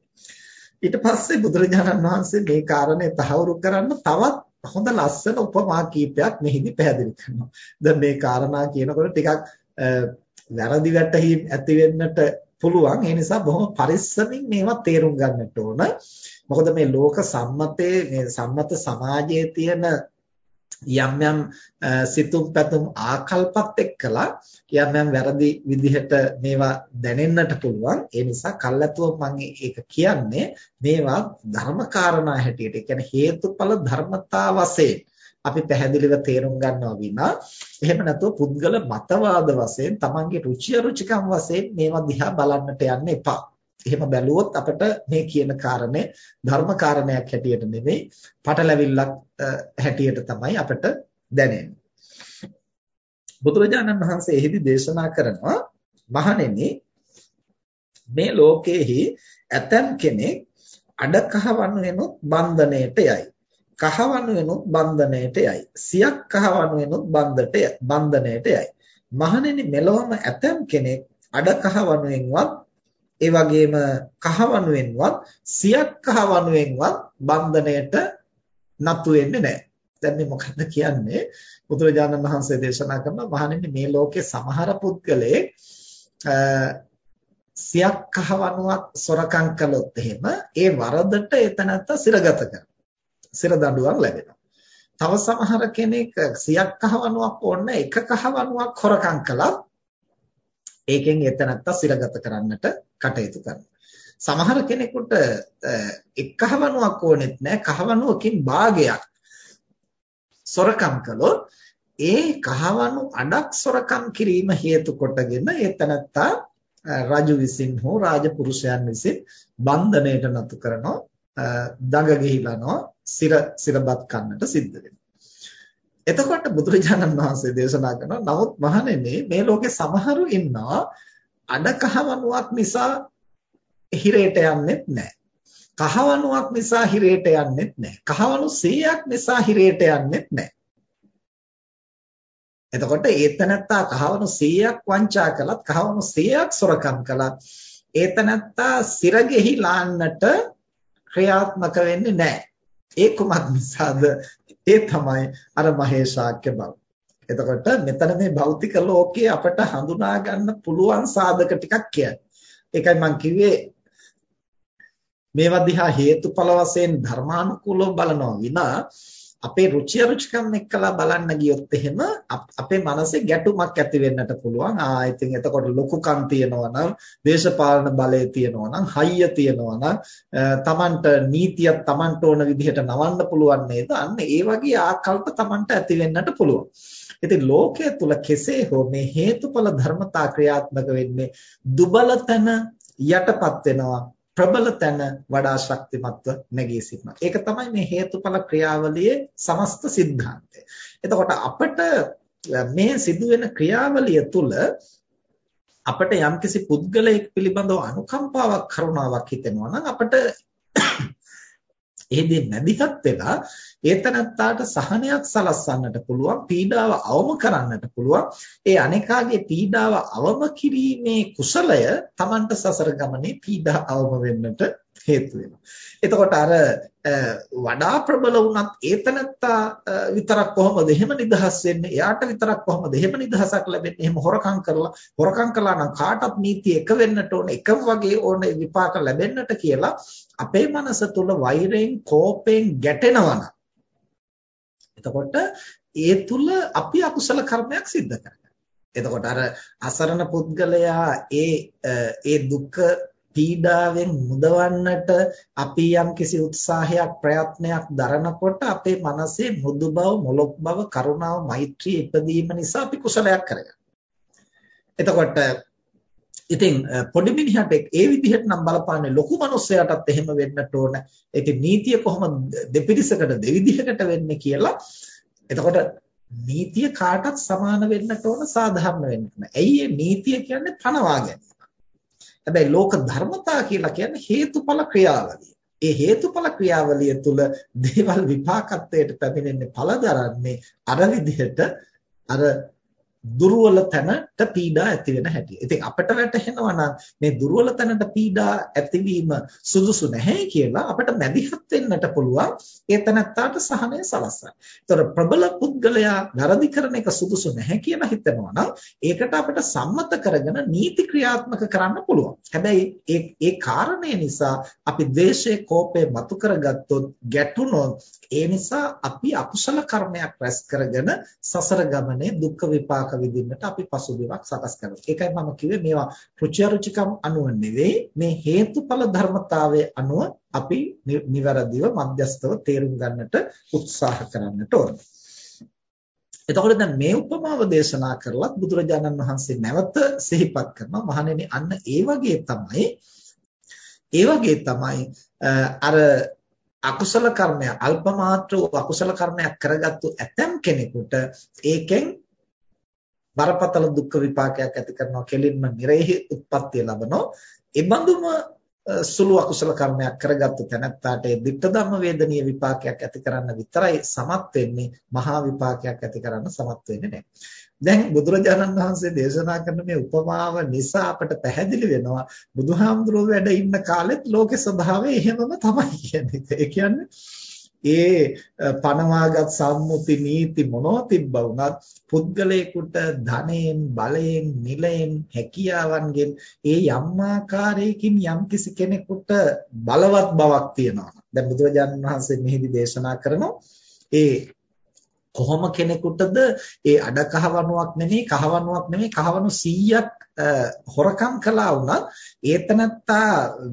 ඊට පස්සේ බුදුරජාණන් වහන්සේ මේ කාරණේ තහවුරු කරන්න තවත් හොඳ ලස්සන උපමා කීපයක් මෙහිදී පැහැදිලි කරනවා. දැන් මේ කාරණා කියනකොට ටිකක් වැරදි වැටහීම් ඇති වෙන්නට පුළුවන්. ඒ නිසා බොහොම පරිස්සමින් මේවා තේරුම් ගන්නට ඕන. මොකද මේ ලෝක සම්මතයේ මේ සම්මත සමාජයේ තියෙන යම් යම් සිතුම් පැතුම් ආකල්පත් එක්කලා යම් යම් වැරදි විදිහට මේවා දැනෙන්නට පුළුවන්. ඒ නිසා කල්ැතුව මම ඒක කියන්නේ මේවා ධර්මකාරණා හැටියට. ඒ කියන්නේ හේතුඵල ධර්මතා වශයෙන් අපි පැහැදිලිව තේරුම් ගන්නවා විනා එහෙම නැතුව පුද්ගල මතවාද වශයෙන් තමන්ගේ රුචි අරුචිකම් වශයෙන් මේවා දිහා බලන්නට යන්න එපා. එහෙම බැලුවොත් අපිට මේ කියන කාරණේ ධර්ම කාරණයක් හැටියට නෙමෙයි පටලැවිල්ලක් හැටියට තමයි අපිට දැනෙන්නේ. බුදුරජාණන් වහන්සේ එහිදී දේශනා කරනවා මහණෙනි මේ ලෝකයේහි ඇතම් කෙනෙක් අඩකහවණුවෙනුත් බන්ධණයට යයි. කහවණුවෙනුත් බන්ධණයට යයි. සියක් කහවණුවෙනුත් බන්ධට බන්ධණයට යයි. මහණෙනි මෙලොවම ඇතම් කෙනෙක් අඩකහවණුවෙන්වත් ඒ වගේම කහවණුවෙන්වත් සියක් කහවණුවෙන්වත් බන්ධණයට නතු වෙන්නේ නැහැ. දැන් මේ මොකක්ද කියන්නේ? බුදුරජාණන් වහන්සේ දේශනා කරනවා මහණෙනි මේ ලෝකේ සමහර පුද්ගලයෙක් සියක් කහවණුවක් සොරකම් කළොත් එහෙම ඒ වරදට එතනත්ත සිරගත කරනවා. සිර දඬුවම් ලැබෙනවා. තව සමහර කෙනෙක් සියක් කහවණුවක් ඕන එක කහවණුවක් හොරකම් කළත් ඒකෙන් එතනත්ත සිරගත කරන්නට කටයුතු කරනවා. සමහර කෙනෙකුට එක් කහවණුවක් ඕනෙත් නැහැ කහවණුවකින් භාගයක් සොරකම් කළොත් ඒ කහවණු අඩක් සොරකම් කිරීම හේතු කොටගෙන ඒ තනත්තා රජු විසින් හෝ රාජපුරුෂයන් විසින් බන්ධණයට නතු කරනවා දඟ ගිහිලනවා සිර සිරබත් කන්නට සිද්ධ වෙනවා එතකොට බුදුරජාණන් වහන්සේ දේශනා කරනවා නමුත් මහණෙනි මේ ලෝකේ සමහරු ඉන්නවා අඩ කහවණුවක් නිසා හිරේට යන්නෙත් නැහැ. කහවණුවක් නිසා හිරේට යන්නෙත් නැහැ. කහවණු 100ක් නිසා හිරේට යන්නෙත් නැහැ. එතකොට ඒතනත්තා කහවණු 100ක් වංචා කළත් කහවණු 100ක් සොරකම් කළත් ඒතනත්තා සිරගෙහි ලාන්නට ක්‍රියාත්මක වෙන්නේ නැහැ. ඒ කුමක් නිසාද? ඒ තමයි අර මහේශාක්‍ය බව. එතකොට මෙතන මේ භෞතික ලෝකයේ අපට හඳුනා ගන්න පුළුවන් සාධක ටිකක් කියන්නේ. ඒකයි මම කිව්වේ මේවා දිහා හේතුඵල වශයෙන් ධර්මානුකූලව බලනවා විනා අපේ රුචි අරුචිකම් එක්කලා බලන්න ගියොත් එහෙම අපේ මනසේ ගැටුමක් ඇති වෙන්නට පුළුවන්. ආ ඉතින් එතකොට ලොකුකම් තියනවා නම්, දේශපාලන බලය තියනවා නම්, හයිය තියනවා නම්, Tamanට නීතියක් Tamanට ඕන විදිහට නවන්න පුළුවන් නේද? අන්න ඒ වගේ ආකල්ප Tamanට ඇති වෙන්නට පුළුවන්. ඉතින් ලෝකයේ තුල කෙසේ හෝ මේ හේතුඵල ධර්මතා ක්‍රියාත්මක වෙන්නේ දුබල තැන යටපත් වෙනවා ප්‍රබල තැන වඩා ශක්තිමත්ව නැගී සිටිනවා. ඒක තමයි මේ හේතුඵල ක්‍රියාවලියේ සමස්ත સિદ્ધාන්තය. එතකොට අපට මේ සිදුවෙන ක්‍රියාවලිය තුළ අපට යම්කිසි පුද්ගලයෙක් පිළිබඳව අනුකම්පාවක් කරුණාවක් හිතෙනවා නම් අපට එහිදී මැදිහත් වෙලා ඒතනත්තාට සහනයක් සලස්වන්නට පුළුවන් පීඩාව අවම කරන්නට පුළුවන් ඒ අනේකාගේ පීඩාව අවම කිරීමේ කුසලය Tamanට සසර ගමනේ පීඩා අවම වෙන්නට හේතු වෙනවා. එතකොට අර වඩා ප්‍රබල වුණත් ඒතනත්තා විතරක් කොහොමද එහෙම නිදහස් වෙන්නේ? එයාට විතරක් කොහොමද එහෙම නිදහසක් ලැබෙන්නේ? එහෙම හොරකම් කරලා හොරකම් කළා නම් කාටත් නීතිය එක වෙන්නට ඕන එකම වගේ ඕන විපාක ලැබෙන්නට කියලා අපේ මනස තුල වෛරයෙන් කෝපයෙන් ගැටෙනවා එතකොට ඒ තුල අපි අකුසල කර්මයක් සිද්ධ කරගන්නවා. එතකොට අර අසරණ පුද්ගලයා ඒ ඒ දුක පීඩාවෙන් මුදවන්නට අපි යම් කිසි උත්සාහයක් ප්‍රයත්නයක් දරනකොට අපේ මනසේ මෘදු බව, මොළොක් බව, කරුණාව, මෛත්‍රිය ඉපදීම නිසා අපි කුසලයක් කරගන්නවා. එතකොට ඉතින් පොඩි මිනිහට ඒ විදිහට නම් බලපාන්නේ ලොකු මිනිස්සයාටත් එහෙම වෙන්නට ඕන. ඒකේ නීතිය කොහොමද දෙපිරිසකට දෙවිදිහකට වෙන්නේ කියලා. එතකොට නීතිය කාටත් සමාන වෙන්නට ඕන සාධාරණ වෙන්න ඕන. ඇයි මේ නීතිය කියන්නේ පනවා ගැනීම. හැබැයි ලෝක ධර්මතා කියලා කියන්නේ හේතුඵල ක්‍රියාවලිය. ඒ හේතුඵල ක්‍රියාවලිය තුල දේවල් විපාකත්වයට පැමිණෙන්නේ ඵල දරන්නේ අර විදිහට අර දුර්වල තැනට පීඩා ඇති වෙන හැටි. ඉතින් අපිට වැටහෙනවා නම් මේ දුර්වල තැනට පීඩා ඇතිවීම සුදුසු නැහැ කියලා අපිට මැදිහත් වෙන්නට පුළුවන් ඒ තැනත්තාට සහනය සලස්සන්න. ඒතර ප්‍රබල පුද්ගලයා වැරදි කරන එක සුදුසු නැහැ කියලා හිතනවා නම් ඒකට අපිට සම්මත කරගෙන නීති ක්‍රියාත්මක කරන්න පුළුවන්. හැබැයි ඒ ඒ කාරණය නිසා අපි ද්වේෂය, කෝපය මතු කරගත්තොත් ගැටුනොත් ඒ නිසා අපි අකුසල කර්මයක් රැස් කරගෙන සසර ගමනේ දුක් විපාක විඳින්නට අපි පසුබිමක් සකස් කරනවා. ඒකයි මම කිව්වේ මේවා රුචි අරුචිකම් අනුව නෙවෙයි මේ හේතුඵල ධර්මතාවයේ අනුව අපි නිවැරදිව මධ්‍යස්තව තේරුම් ගන්නට උත්සාහ කරන්නට ඕනේ. එතකොට දැන් මේ උපමාව දේශනා කරලත් බුදුරජාණන් වහන්සේ නැවත සිහිපත් කරනවා මහණෙනි අන්න ඒ වගේ තමයි ඒ වගේ තමයි අර අකුසල කර්මයක් අල්ප මාත්‍ර අකුසල කර්මයක් කරගත්තු ඇතම් කෙනෙකුට ඒකෙන් බරපතල දුක් විපාකයක් ඇති කරනවා කෙලින්ම නිරේහි උත්පත්තිය ලබනවා ඒ බඳුම සුළු අකුසල කර්මයක් කරගත්තු තැනැත්තාට ඒ ditta ධම්ම වේදනීය විපාකයක් ඇති කරන්න විතරයි සමත් වෙන්නේ මහා විපාකයක් ඇති කරන්න සමත් වෙන්නේ නැහැ. දැන් බුදුරජාණන් වහන්සේ දේශනා කරන මේ උපමාව නිසා අපට පැහැදිලි වෙනවා බුදුහාමුදුරුවෝ වැඩ ඉන්න කාලෙත් ලෝකේ ස්වභාවය එහෙමම තමයි කියන්නේ. ඒ කියන්නේ ඒ පනවාගත් සම්මුති නීති මොනවා තිබ්බා වුණත් පුද්ගලයෙකුට ධනයෙන් බලයෙන් නිලයෙන් හැකියාවන්ගෙන් ඒ යම් ආකාරයකින් යම්කිසි කෙනෙකුට බලවත් බවක් තියෙනවා. දැන් බුදුරජාණන් වහන්සේ මෙහිදී දේශනා කරනවා ඒ කොහොම කෙනෙකුටද ඒ අඩ කහවණුවක් නෙමෙයි කහවණුවක් නෙමෙයි කහවණු 100ක් හොරකම් කළා වුණත් ඒතනත්තා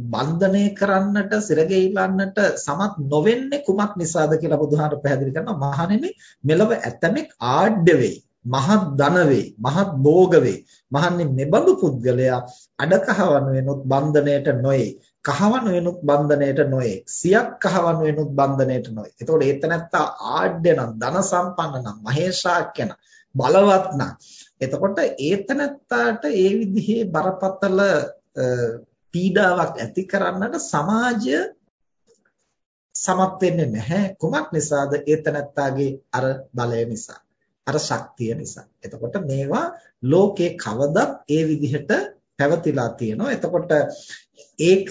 බන්ධනය කරන්නට සිරගෙයිලන්නට සමත් නොවෙන්නේ කුමක් නිසාද කියලා බුදුහාමර පැහැදිලි කරනවා. මහණෙනි මෙලව ඇතමෙක් ආඩ්‍ය වෙයි මහත් ධන වෙයි මහත් භෝග වෙයි. මහන්නේ මෙබඳු පුද්ගලයා අඩකහවණු වෙනොත් බන්ධණයට නොයේ කහවණු වෙනුත් බන්ධණයට නොයේ සියක් කහවණු වෙනුත් බන්ධණයට නොයේ එතකොට ඒතනත්තා ආඩ්‍ය නම් ධන සම්පන්න නම් මහේශාක්‍ය නම් බලවත් නම්. එතකොට ඒතනත්තාට ඒ විදිහේ බරපතල පීඩාවක් ඇති කරන්නට සමාජය සමත් වෙන්නේ නැහැ. කුමක් නිසාද ඒතනත්තාගේ අර බලය නිසා? අර ශක්තිය නිසා. එතකොට මේවා ලෝකේ කවදත් ඒ විදිහට පැවතිලා තියෙනවා. එතකොට ඒක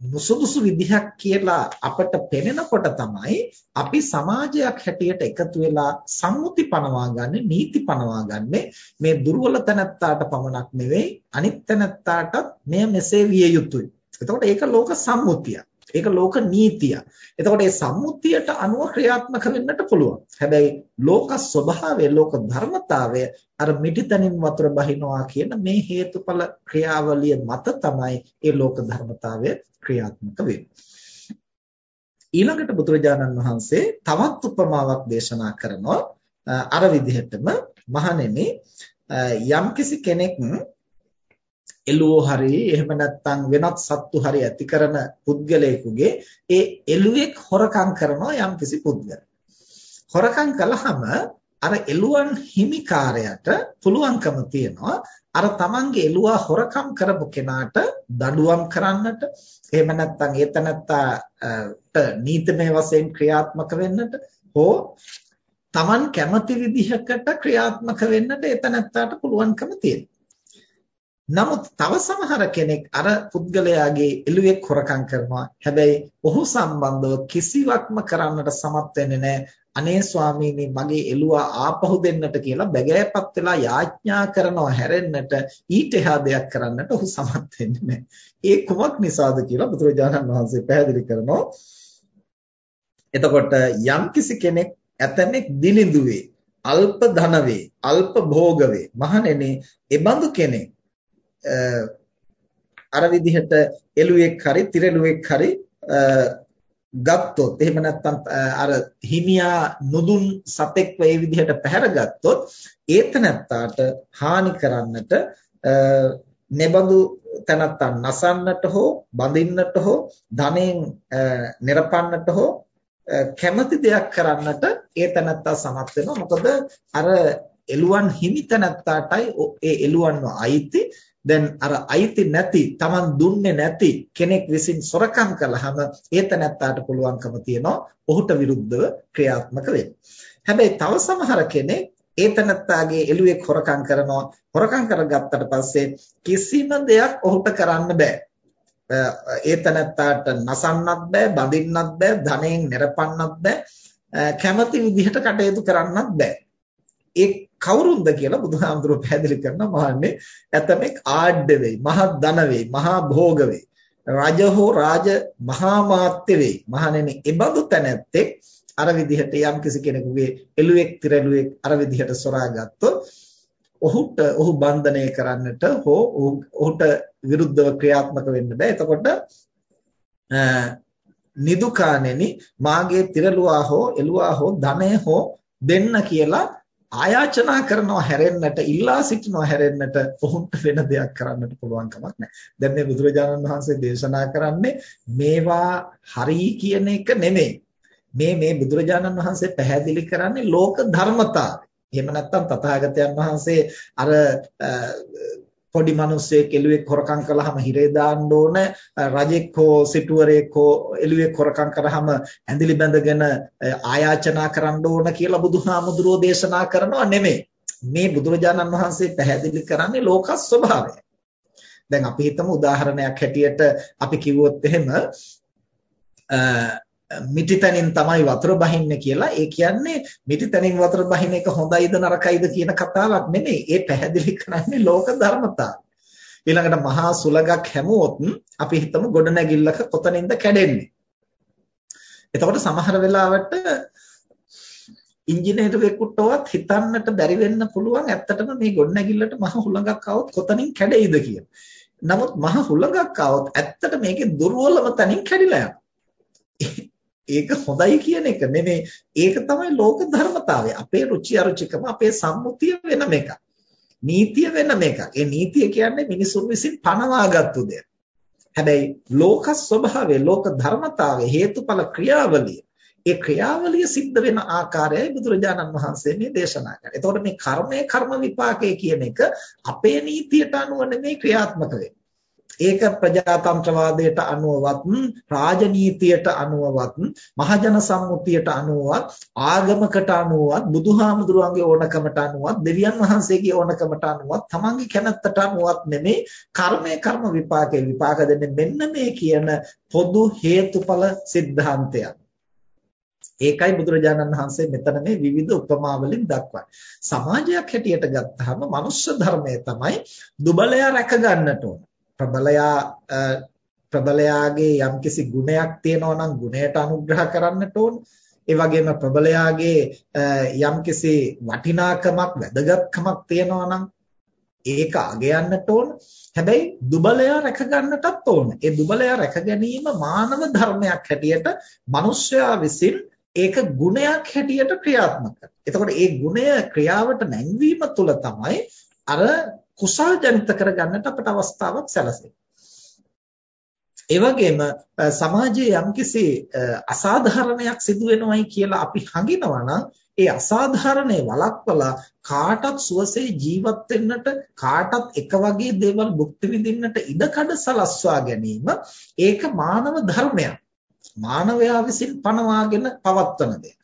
මුසුදුසු විදිහක් කියලා අපට පෙනෙනකොට තමයි අපි සමාජයක් හැටියට එකතු වෙලා සම්මුති පනවා ගන්න නීති පනවා ගන්න මේ දුර්වල තැනත්තාට පමණක් නෙවෙයි අනිත් තැනත්තාටත් මෙය මෙසේ විය යුතුයි. එතකොට ඒක ලෝක සම්මුතියක්. ඒක ලෝක නීතිය. එතකොට මේ සම්මුතියට අනුව ක්‍රියාත්මක වෙන්නට පුළුවන්. හැබැයි ලෝක ස්වභාවය, ලෝක ධර්මතාවය අර මිටිතනින් වතුර බහිනවා කියන මේ හේතුඵල ක්‍රියාවලිය මත තමයි මේ ලෝක ධර්මතාවය ක්‍රියාත්මක වෙන්නේ. ඊළඟට බුදුරජාණන් වහන්සේ තවත් උපමාවක් දේශනා කරනවා අර විදිහටම මහණෙනි යම්කිසි කෙනෙක් එළුවෝ හරි එහෙම නැත්නම් වෙනත් සත්තු හරි ඇති කරන පුද්ගලයෙකුගේ ඒ එළුවෙක් හොරකම් කරනවා යම්කිසි පුද්ගලයෙක්. හොරකම් කළාම අර එළුවන් හිමිකාරයට පුළුවන්කම තියනවා අර තමන්ගේ එළුවා හොරකම් කරපු කෙනාට දඬුවම් කරන්නට එහෙම නැත්නම් ඒතනත්තාට නීතිමය වශයෙන් ක්‍රියාත්මක වෙන්නට හෝ තමන් කැමති විදිහකට ක්‍රියාත්මක වෙන්නට ඒතනත්තාට පුළුවන්කම තියෙනවා නමුත් තව සමහර කෙනෙක් අර පුද්ගලයාගේ එළුවෙක් හොරකම් කරනවා. හැබැයි ඔහු සම්බන්ධව කිසිවක්ම කරන්නට සමත් වෙන්නේ නැහැ. අනේ ස්වාමීනි මගේ එළුවා ආපහු දෙන්නට කියලා බැගෑපත් වෙලා යාඥා කරනවා හැරෙන්නට ඊට එහා දෙයක් කරන්නට ඔහු සමත් වෙන්නේ නැහැ. ඒ කුමක් නිසාද කියලා බුදුරජාණන් වහන්සේ පැහැදිලි කරනවා. එතකොට යම්කිසි කෙනෙක් ඇතමෙක් දිලිඳුවේ අල්ප ධනවේ අල්ප භෝගවේ මහණෙනි එබඳු කෙනෙක් අර විදිහට එළුවෙක් හරි තිරෙළුවෙක් හරි ගත්තොත් එහෙම නැත්නම් අර හිමියා නුදුන් සතෙක්ව ඒ විදිහට පැහැරගත්තොත් ඒත නැත්තාට හානි කරන්නට nebandu තනත්තන් නසන්නට හෝ බඳින්නට හෝ ධනෙන් නිරපන්නට හෝ කැමති දෙයක් කරන්නට ඒ තනත්තා සමත් වෙනවා. මොකද අර එළුවන් හිමි තනත්තාටයි ඒ එළුවන්ව අයිති. දැන් අර අයිති නැති Taman දුන්නේ නැති කෙනෙක් විසින් සොරකම් කළාම ඒත නැත්තාට පුළුවන්කම තියනවා ඔහුට විරුද්ධව ක්‍රියාත්මක වෙන්න. හැබැයි තව සමහර කෙනෙක් ඒත නැත්තාගේ එළුවෙක් හොරකම් කරනවා හොරකම් කරගත්තට පස්සේ කිසිම දෙයක් ඔහුට කරන්න බෑ. ඒත නැත්තාට නසන්නත් බෑ බඳින්නත් බෑ ධනෙන් නිරපන්නත් බෑ කැමති විදිහට කටයුතු කරන්නත් බෑ. ඒ කවුරුන්ද කියලා බුදුහාමුදුරුවෝ පැහැදිලි කරනවා. මහන්නේ ඇතමෙක් ආඩ්‍ය වෙයි මහත් ධන වෙයි මහා භෝග වෙයි. රජ හෝ රාජ මහා මාත්‍ය වෙයි. මහණෙනි එබඳු තැනැත්තෙක් අර විදිහට යම් කිසි කෙනෙකුගේ එළුවෙක් තිරළුවෙක් අර විදිහට සොරාගත්තොත් ඔහුට ඔහු බන්ධනය කරන්නට හෝ ඔහුට විරුද්ධව ක්‍රියාත්මක වෙන්න බෑ. එතකොට නිදුකානෙනි මාගේ තිරළුවා හෝ එළුවා හෝ ධනය හෝ දෙන්න කියලා ආයාචනා කරනවා හැරෙන්නට ඉල්ලා සිටිනවා හැරෙන්නට ඔහුන්ට වෙන දෙයක් කරන්නට පුළුවන් කමක් නැහැ. දැන් මේ බුදුරජාණන් වහන්සේ දේශනා කරන්නේ මේවා හරි කියන එක නෙමෙයි. මේ මේ බුදුරජාණන් වහන්සේ පැහැදිලි කරන්නේ ලෝක ධර්මතාවය. එහෙම නැත්නම් තථාගතයන් වහන්සේ අර පොඩි මිනිස්සෙක් එළුවෙක් හොරකම් කළාම හිරේ දාන්න ඕන. රජෙක් හෝ සිටුවරයෙක් හෝ එළුවෙක් හොරකම් කරාම ඇඳිලි බැඳගෙන ආයාචනා කරන්න ඕන කියලා බුදුහාමුදුරෝ දේශනා කරනවා නෙමෙයි. මේ බුදුරජාණන් වහන්සේ පැහැදිලි කරන්නේ ලෝක ස්වභාවය. දැන් අපි හිතමු උදාහරණයක් හැටියට අපි කිව්වොත් එහෙම මිටිතනින් තමයි වතුර බහින්නේ කියලා ඒ කියන්නේ මිටිතනින් වතුර බහින එක හොඳයිද නරකයිද කියන කතාවක් නෙමෙයි. ඒ පැහැදිලි කරන්නේ ලෝක ධර්මතාවය. ඊළඟට මහා සුලගක් හැමුවොත් අපි හිතමු ගොඩනැගිල්ලක කොතනින්ද කැඩෙන්නේ. එතකොට සමහර වෙලාවට ඉංජිනේරුවෙකුටවත් හිතන්නට බැරි වෙන්න පුළුවන් ඇත්තටම මේ ගොඩනැගිල්ලට මහ හුලඟක් આવොත් කොතනින් කැඩෙයිද කියලා. නමුත් මහ හුලඟක් આવොත් ඇත්තට මේකේ දුර්වලම තැනින් කැඩිලා යනවා. ඒක හොඳයි කියන එක නෙමෙයි ඒක තමයි ලෝක ධර්මතාවය. අපේ රුචි අරුචිකම අපේ සම්මුතිය වෙනම එකක්. නීතිය වෙනම එකක්. ඒ නීතිය කියන්නේ මිනිසුන් විසින් පනවාගත්තු දෙයක්. හැබැයි ලෝක ස්වභාවය, ලෝක ධර්මතාවය, හේතුඵල ක්‍රියාවලිය ඒ ක්‍රියාවලිය සිද්ධ වෙන ආකාරයයි බුදුරජාණන් වහන්සේ මේ දේශනා කරන්නේ. එතකොට මේ කර්මය කර්ම විපාකය කියන එක අපේ නීතියට අනුව නෙමෙයි ක්‍රියාත්මක වෙන්නේ. ඒක ප්‍රජාතන්ත්‍රවාදයට අනුවවත් රාජනීතියට අනුවවත් මහජන සම්මුතියට අනුවවත් ආගමකට අනුවවත් බුදුහාමුදුරුවන්ගේ ඕනකමට අනුවවත් දෙවියන් වහන්සේගේ ඕනකමට අනුවවත් තමන්ගේ කැමැත්තට අනුවවත් නෙමේ කර්මය කර්ම විපාකේ විපාක දෙන්නේ මෙන්න මේ කියන පොදු හේතුඵල સિદ્ધාන්තය ඒකයි බුදුරජාණන් වහන්සේ මෙතන මේ විවිධ උපමා වලින් දක්වන්නේ. සමාජයක් හැටියට ගත්තාම මනුෂ්‍ය ධර්මය තමයි දුබලයා රැක ගන්නට ඕන. ප්‍රබලයා ප්‍රබලයාගේ යම්කිසි ගුණයක් තියෙනවා නම් ගුණයට අනුග්‍රහ කරන්නට ඕන. ඒ වගේම ප්‍රබලයාගේ යම්කිසි වටිනාකමක් වැදගත්කමක් තියෙනවා නම් ඒක අගයන්නට ඕන. හැබැයි දුබලයා රැක ගන්නටත් ඕන. ඒ දුබලයා රැක ගැනීම මානව ධර්මයක් හැටියට මිනිස්යා විසින් ඒක ගුණයක් හැටියට ක්‍රියාත්මක කරනවා. එතකොට ඒ ගුණය ක්‍රියාවට නැංවීම තුළ තමයි අර කුසල් ජනිත කරගන්නට අපට අවස්ථාවක් සැලසෙනවා. ඒ වගේම සමාජයේ යම්කිසි අසාධාරණයක් සිදු වෙනවයි කියලා අපි හඟිනවා නම් ඒ අසාධාරණේ වළක්වලා කාටත් සුවසේ ජීවත් වෙන්නට කාටත් එක වගේ දේවල් භුක්ති විඳින්නට ඉඩකඩ සලස්වා ගැනීම ඒක මානව ධර්මයක්. මානවයා විසින් පනවාගෙන පවත්වන දෙයක්.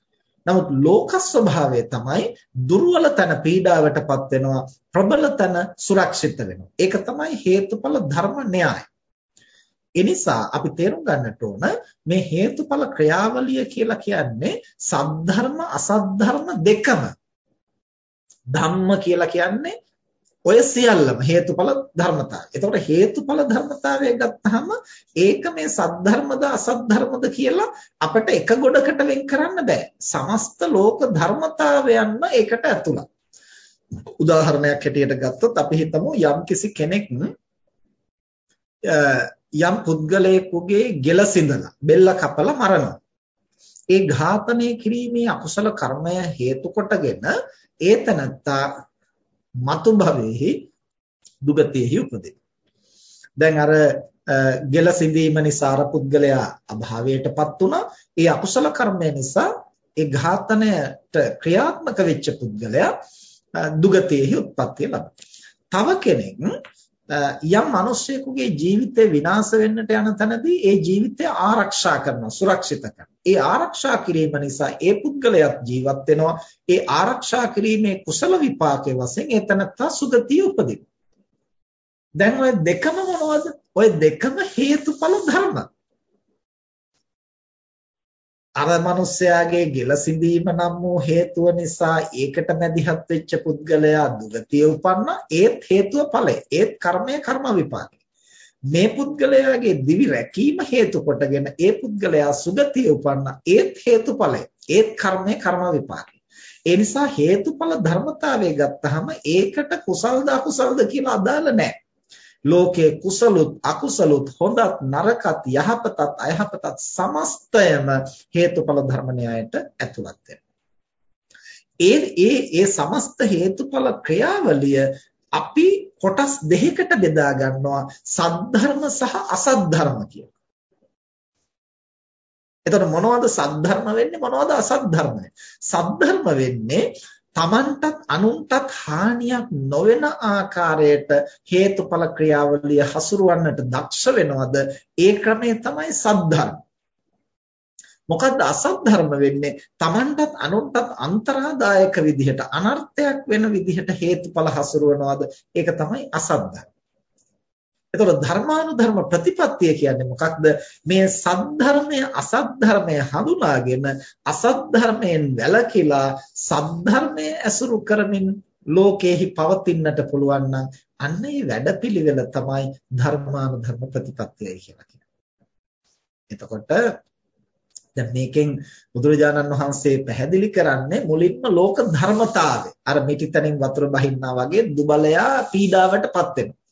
නමුත් ලෝක ස්වභාවය තමයි දුර්වල තන පීඩාවටපත් වෙනවා ප්‍රබල තන සුරක්ෂිත වෙනවා. ඒක තමයි හේතුඵල ධර්ම න්‍යාය. එනිසා අපි තේරුම් ගන්නට ඕන මේ හේතුඵල ක්‍රියාවලිය කියලා කියන්නේ සද්ධර්ම අසද්ධර්ම දෙකම. ධම්ම කියලා කියන්නේ ඔය සියල්ලම හේතුඵල ධර්මතාවය. එතකොට හේතුඵල ධර්මතාවය ගත්තාම ඒක මේ සද්ධර්මද අසද්ධර්මද කියලා අපිට එක ගොඩකට වෙන් කරන්න බෑ. සමස්ත ලෝක ධර්මතාවයන්ම ඒකට ඇතුළත්. උදාහරණයක් හැටියට ගත්තොත් අපි හිතමු යම්කිසි කෙනෙක් යම් පුද්ගලයෙකුගේ ගෙල සිඳලා බෙල්ල කපලා මරනවා. ඒ ඝාතනය කිරීමේ අකුසල කර්මය හේතු කොටගෙන ඒතනත්තා මතු භවෙහි දුගතියෙහි උපදින. දැන් අර ගෙල සිඳීම නිසා අර පුද්ගලයා අභාවයටපත් වුණා. ඒ අකුසල කර්මය නිසා ඒ ඝාතනයට ක්‍රියාත්මක වෙච්ච පුද්ගලයා දුගතියෙහි උත්පත්තිය ලබනවා. තව කෙනෙක් යම් මිනිසෙකුගේ ජීවිතේ විනාශ වෙන්නට යන තැනදී ඒ ජීවිතය ආරක්ෂා කරනවා සුරක්ෂිත කරනවා. ඒ ආරක්ෂා කිරීම නිසා ඒ පුද්ගලයාත් ජීවත් වෙනවා. ඒ ආරක්ෂා කිරීමේ කුසල විපාකයේ වශයෙන් එතනත්තා සුගතිය උපදිනවා. දැන් ওই දෙකම මොනවද? ওই දෙකම හේතුඵල ධර්ම. අර මිනිස්යාගේ ගෙලසිඳීම නම් වූ හේතුව නිසා ඒකට මැදිහත් වෙච්ච පුද්ගලයා දුගතිය උපන්න. ඒත් හේතුව ඵලය. ඒත් කර්මය කර්ම විපාකය. මේ පුද්ගලයාගේ දිවි රැකීම හේතු කොටගෙන ඒ පුද්ගලයා සුගතිය උපන්න. ඒත් හේතුඵලය ඒත් කර්මය කර්ම විපාකය. ඒ නිසා හේතුඵල ධර්මතාවය ගත්තහම ඒකට කුසල්ද අකුසල්ද කියලා අදාළ නැහැ. ලෝකයේ කුසලුත් අකුසලුත් හොඳත් නරකත් යහපතත් අයහපතත් සමස්තයම හේතුඵල ධර්ම න්‍යායට ඇතුළත් ඒ ඒ ඒ සමස්ත හේතුඵල ක්‍රියාවලිය අපි කොටස් දෙකකට බෙදා ගන්නවා සද්ධර්ම සහ අසද්ධර්ම කියලා. එතකොට මොනවද සද්ධර්ම වෙන්නේ මොනවද අසද්ධර්ම වෙන්නේ? සද්ධර්ම වෙන්නේ තමන්ටත් අනුන්ටත් හානියක් නොවන ආකාරයට හේතුඵල ක්‍රියාවලිය හසුරවන්නට දක්ෂ වෙනවද ඒ ක්‍රමය තමයි සද්ධර්ම. මොකද්ද අසද්ධර්ම වෙන්නේ? තමන්ටත් අනුන්ටත් අන්තරාදායක විදිහට අනර්ථයක් වෙන විදිහට හේතුඵල හසුරවනවද ඒක තමයි අසද්ධර්ම. එතකොට ධර්මානුධර්ම ප්‍රතිපත්තිය කියන්නේ මොකක්ද? මේ සද්ධර්මය අසද්ධර්මය හඳුනාගෙන අසද්ධර්මයෙන් වැළකීලා සද්ධර්මයේ ඇසුරු කරමින් ලෝකෙහි පවතින්නට පුළුවන් නම් අන්න ඒ වැඩපිළිවෙල තමයි ධර්මානුධර්ම ප්‍රතිපත්තියයි කියලා කියන්නේ. එතකොට දැන් මේකෙන් බුදුරජාණන් වහන්සේ පැහැදිලි කරන්නේ මුලින්ම ලෝක ධර්මතාවය. අර මිටිතනින් වතුර බහින්නා වගේ දුබලයා පීඩාවටපත් වෙනවා.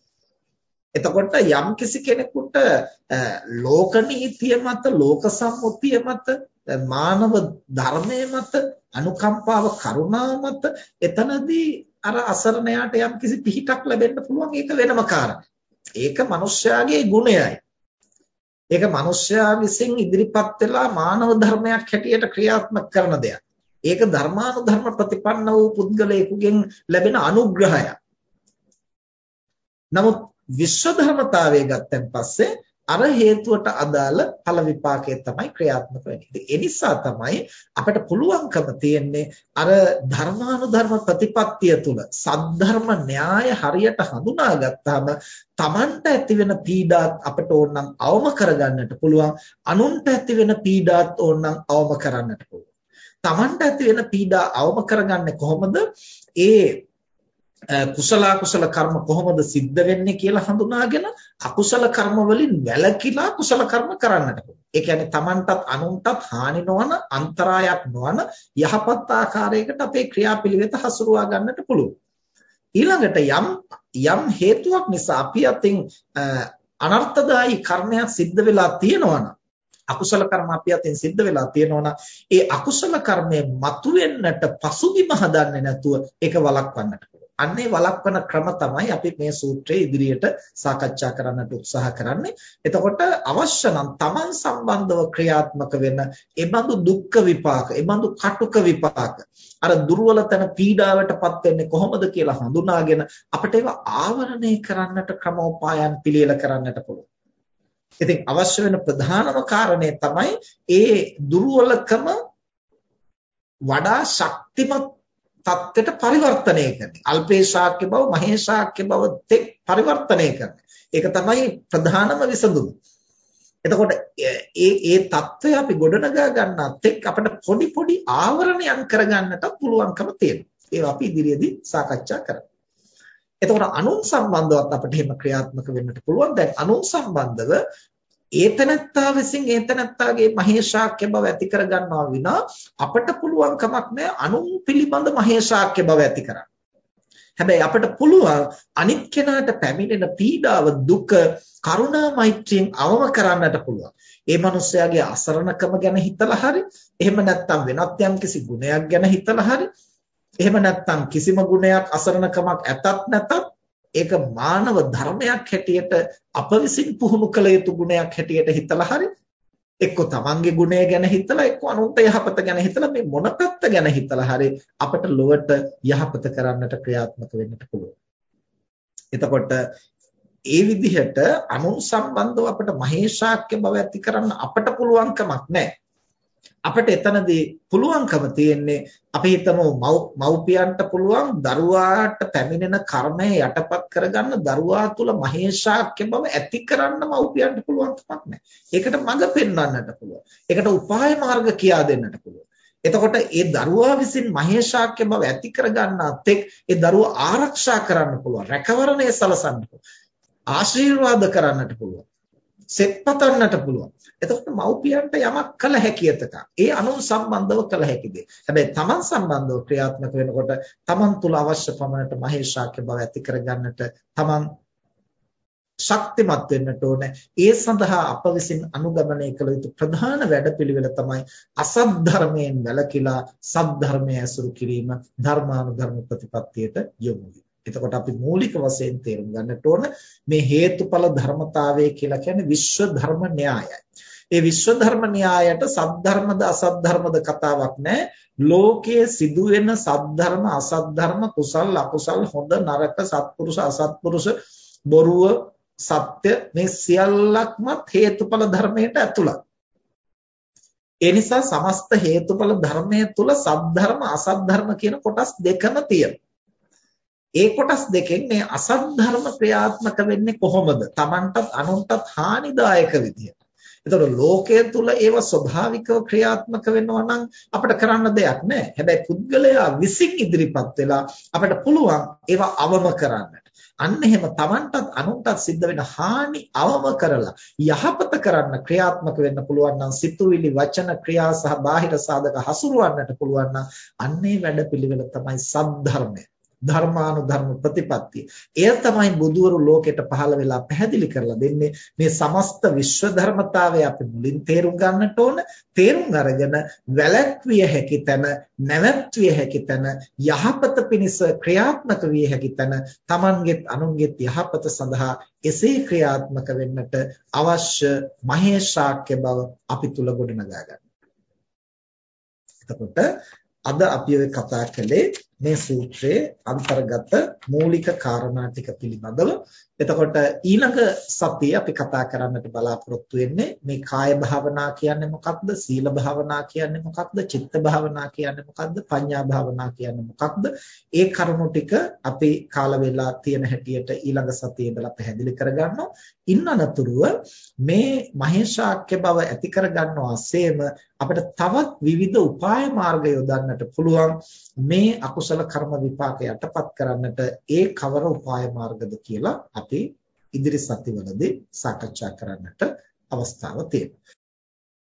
එතකොට යම් කිසි කෙනෙකුට ලෝක නීතිය මත ලෝක සම්මුතිය මත මානව ධර්මයේ මත අනුකම්පාව කරුණාව මත එතනදී අර අසරණයාට යම් කිසි පිහිටක් ලැබෙන්න පුළුවන් ඒක වෙනම කාරණයක්. ඒක මිනිස්යාගේ ගුණයයි. ඒක මිනිස්යා විසින් ඉදිරිපත් වෙලා මානව ධර්මයක් හැටියට ක්‍රියාත්මක කරන දෙයක්. ඒක ධර්මානුධර්ම ප්‍රතිපන්න වූ පුද්ගලයෙකුගෙන් ලැබෙන අනුග්‍රහයක්. නමුත් විශ්ව ධර්මතාවය ගත්තන් පස්සේ අර හේතුවට අදාළ ඵල විපාකයේ තමයි ක්‍රියාත්මක වෙන්නේ. ඒ නිසා තමයි අපිට පුළුවන්කම තියෙන්නේ අර ධර්මානුධර්ම ප්‍රතිපත්තිය තුල සද්ධර්ම න්‍යාය හරියට හඳුනාගත්තාම Tamanට ඇතිවෙන පීඩාත් අපිට ඕනනම් අවම කරගන්නට පුළුවන්. අනුන්ට ඇතිවෙන පීඩාත් ඕනනම් අවම කරන්නට පුළුවන්. Tamanට ඇතිවෙන පීඩා අවම කරගන්නේ කොහොමද? ඒ කුසල කුසල කර්ම කොහොමද සිද්ධ වෙන්නේ කියලා හඳුනාගෙන අකුසල කර්ම වලින් වැළකීලා කුසල කර්ම කරන්නට ඒ කියන්නේ Tamanටත් අනුන්ටත් හානි නොවන අන්තරායක් නොවන යහපත් ආකාරයකට අපේ ක්‍රියාපිළිවෙත හසුරුවා ගන්නට පුළුවන්. ඊළඟට යම් යම් හේතුවක් නිසා අපි අතින් අනර්ථදායී කර්මයක් සිද්ධ වෙලා තියෙනවා අකුසල කර්ම අපි අතින් සිද්ධ වෙලා තියෙනවා ඒ අකුසල කර්මය මතුවෙන්නට පසුබිම හදන්නේ නැතුව ඒක වළක්වන්නට අන්නේ වළක්වන ක්‍රම තමයි අපි මේ සූත්‍රයේ ඉදිරියට සාකච්ඡා කරන්නට උත්සාහ කරන්නේ. එතකොට අවශ්‍ය නම් Taman සම්බන්ධව ක්‍රියාත්මක වෙන එබඳු දුක්ඛ විපාක, එබඳු කටුක විපාක, අර දුර්වල තන පීඩාවටපත් වෙන්නේ කොහොමද කියලා හඳුනාගෙන අපිට ඒවා ආවරණය කරන්නට ක්‍රමෝපායන් පිළියෙල කරන්නට පුළුවන්. ඉතින් අවශ්‍ය වෙන ප්‍රධානම කාරණේ තමයි ඒ දුර්වලකම වඩා ශක්තිමත් தත්ත්වයට පරිවර්තනය කරන්නේ. අල්පේ ශාක්‍ය බව මහේ ශාක්‍ය බව තෙක් පරිවර්තනය කරන්නේ. ඒක තමයි ප්‍රධානම විසඳුම. එතකොට ඒ ඒ தත්ත්වය අපි ගොඩනගා ගන්නත් එක් අපිට පොඩි පොඩි ආවරණයන් කරගන්නට පුළුවන්කම තියෙනවා. ඒවා අපි ඉදිරියේදී සාකච්ඡා කරමු. එතකොට අනුන් සම්බන්ධවත් අපිට එහෙම ක්‍රියාත්මක වෙන්නට පුළුවන්. දැන් අනුන් සම්බන්ධව ඒතනත්තා විසින් ඒතනත්තාගේ මහේශාක්‍ය බව ඇති කර ගන්නවා විනා අපට පුළුවන් කමක් නැහැ අනුන් පිළිබඳ මහේශාක්‍ය බව ඇති කරන්න. හැබැයි අපට පුළුවන් අනිත් කෙනාට පැමිණෙන පීඩාව දුක කරුණා මෛත්‍රියෙන් අවම කරන්නට පුළුවන්. ඒ මිනිස්යාගේ අසරණකම ගැන හිතලා හරි එහෙම නැත්නම් වෙනත් යම්කිසි ගුණයක් ගැන හිතලා හරි එහෙම නැත්නම් කිසිම ගුණයක් අසරණකමක් ඇතත් නැතත් ඒක මානව ධර්මයක් හැටියට අප විසින් පුහුණු කළ යුතු ගුණයක් හැටියට හිතලා හරි එක්ක තමන්ගේ ගුණය ගැන හිතලා එක්ක අනුන්ට යහපත ගැන හිතලා මේ මොන පැත්ත ගැන හිතලා හරි අපට ලොවට යහපත කරන්නට ක්‍රියාත්මක වෙන්නට පුළුවන්. එතකොට ඒ විදිහට අනුන් සම්බන්ධව අපට මහේශාක්‍ය බව ඇති කරන්න අපට පුළුවන් කමක් නැහැ. අපිට එතනදී පුළුවන්කම තියෙන්නේ අපි හිතමු මව්පියන්ට පුළුවන් දරුවාට පැමිණෙන කර්මය යටපත් කරගන්න දරුවා තුල මහේශාක්‍ය බව ඇති කරන්න මව්පියන්ට පුළුවන් කමක් නැහැ. ඒකට මඟ පෙන්වන්නට පුළුවන්. ඒකට උපාය මාර්ග කියා දෙන්නට පුළුවන්. එතකොට ඒ දරුවා විසින් මහේශාක්‍ය බව ඇති කරගන්නත් එක් ඒ දරුවා ආරක්ෂා කරන්න පුළුවන්. රැකවරණය සලසන්න පුළුවන්. ආශිර්වාද කරන්නට පුළුවන්. සෙත්පතන්නට පුළුවන්. එතකොට මව්පියන්ට යමක් කළ හැකියතක. ඒ අනුන් සම්බන්ධව කළ හැකිද. හැබැයි තමන් සම්බන්ධව ක්‍රියාත්මක වෙනකොට තමන් තුල අවශ්‍ය පමණට මහේශාක්‍ය බව ඇති කරගන්නට තමන් ශක්තිමත් වෙන්නට ඕනේ. ඒ සඳහා අප විසින් අනුගමනය කළ යුතු ප්‍රධාන වැඩපිළිවෙල තමයි අසත් ධර්මයෙන් වැළකීලා සත් ධර්මය ඇසුරු කිරීම ධර්මානුධර්ම ප්‍රතිපත්තියට යොමු වීම. එතකොට අපි මූලික වශයෙන් තේරුම් ගන්නට ඕන මේ හේතුඵල ධර්මතාවය කියලා කියන්නේ විශ්ව ධර්ම න්‍යායයි. ඒ විශ්ව ධර්ම න්‍යායට සද්ධර්මද අසද්ධර්මද කතාවක් නැහැ. ලෝකයේ සිදුවෙන සද්ධර්ම අසද්ධර්ම කුසල් අකුසල් හොඳ නරක සත්පුරුෂ අසත්පුරුෂ බොරුව සත්‍ය මේ සියල්ලක්ම හේතුඵල ධර්මයට ඇතුළත්. ඒ නිසා සමස්ත හේතුඵල ධර්මයේ තුල සද්ධර්ම අසද්ධර්ම කියන කොටස් දෙකම තියෙනවා. ඒ කොටස් දෙකෙන් මේ අසත් ධර්ම ක්‍රියාත්මක වෙන්නේ කොහොමද? Tamanටත් අනුන්ටත් හානිදායක විදියට. එතකොට ලෝකයේ තුල ඒව ස්වභාවිකව ක්‍රියාත්මක වෙනවා නම් අපිට කරන්න දෙයක් නැහැ. හැබැයි පුද්ගලයා විසින් ඉදිරිපත් වෙලා අපිට පුළුවන් ඒවා අවම කරන්නට. අන්න එහෙම Tamanටත් අනුන්ටත් සිද්ධ වෙන හානි අවම කරලා යහපත කරන්න ක්‍රියාත්මක වෙන්න පුළුවන් නම් සිතුවිලි වචන ක්‍රියා සහ බාහිර සාධක හසුරවන්නට පුළුවන් නම් අන්නේ වැඩපිළිවෙල තමයි සද්ධර්මය. ධර්මානුධර්ම ප්‍රතිපත්තිය. එය තමයි බුදුවරු ලෝකෙට පහළ වෙලා පැහැදිලි කරලා දෙන්නේ. මේ සමස්ත විශ්ව ධර්මතාවය අපි මුලින් තේරුම් ගන්නට ඕන. තේරුම් අරගෙන වැළැක්විය හැකි තැන, නැවැත්විය හැකි තැන, යහපත පිණිස ක්‍රියාත්මක විය හැකි තැන, Tamanගෙත් අනුන්ගෙත් යහපත සඳහා එසේ ක්‍රියාත්මක වෙන්නට අවශ්‍ය මහේශාක්‍ය බව අපි තුල ගොඩනගා ගන්න. එතකොට අද අපි ඔය කතා කළේ මේ සූත්‍රයේ අන්තර්ගත මූලික කාරණා ටික පිළිබඳව. එතකොට ඊළඟ සතියේ අපි කතා කරන්නට බලාපොරොත්තු වෙන්නේ මේ කාය භාවනා කියන්නේ මොකක්ද? සීල භාවනා කියන්නේ මොකක්ද? චිත්ත භාවනා කියන්නේ මොකක්ද? පඤ්ඤා භාවනා කියන්නේ මොකක්ද? ඒ කරුණු ටික අපි කාල වේලා තියෙන හැටියට ඊළඟ සතියේ ඉඳලා පැහැදිලි කරගන්නවා. ඉන්න අනතුරුව මේ මහේශාක්‍ය බව ඇති කරගන්නවාseම අපිට තවත් විවිධ උපාය මාර්ග යොදන්නට පුළුවන් මේ අකුසල කර්ම විපාක යටපත් කරන්නට ඒ කවර උපාය මාර්ගද කියලා අපි ඉදිරි සතිවලදී සාකච්ඡා කරන්නට අවස්ථාව තියෙනවා.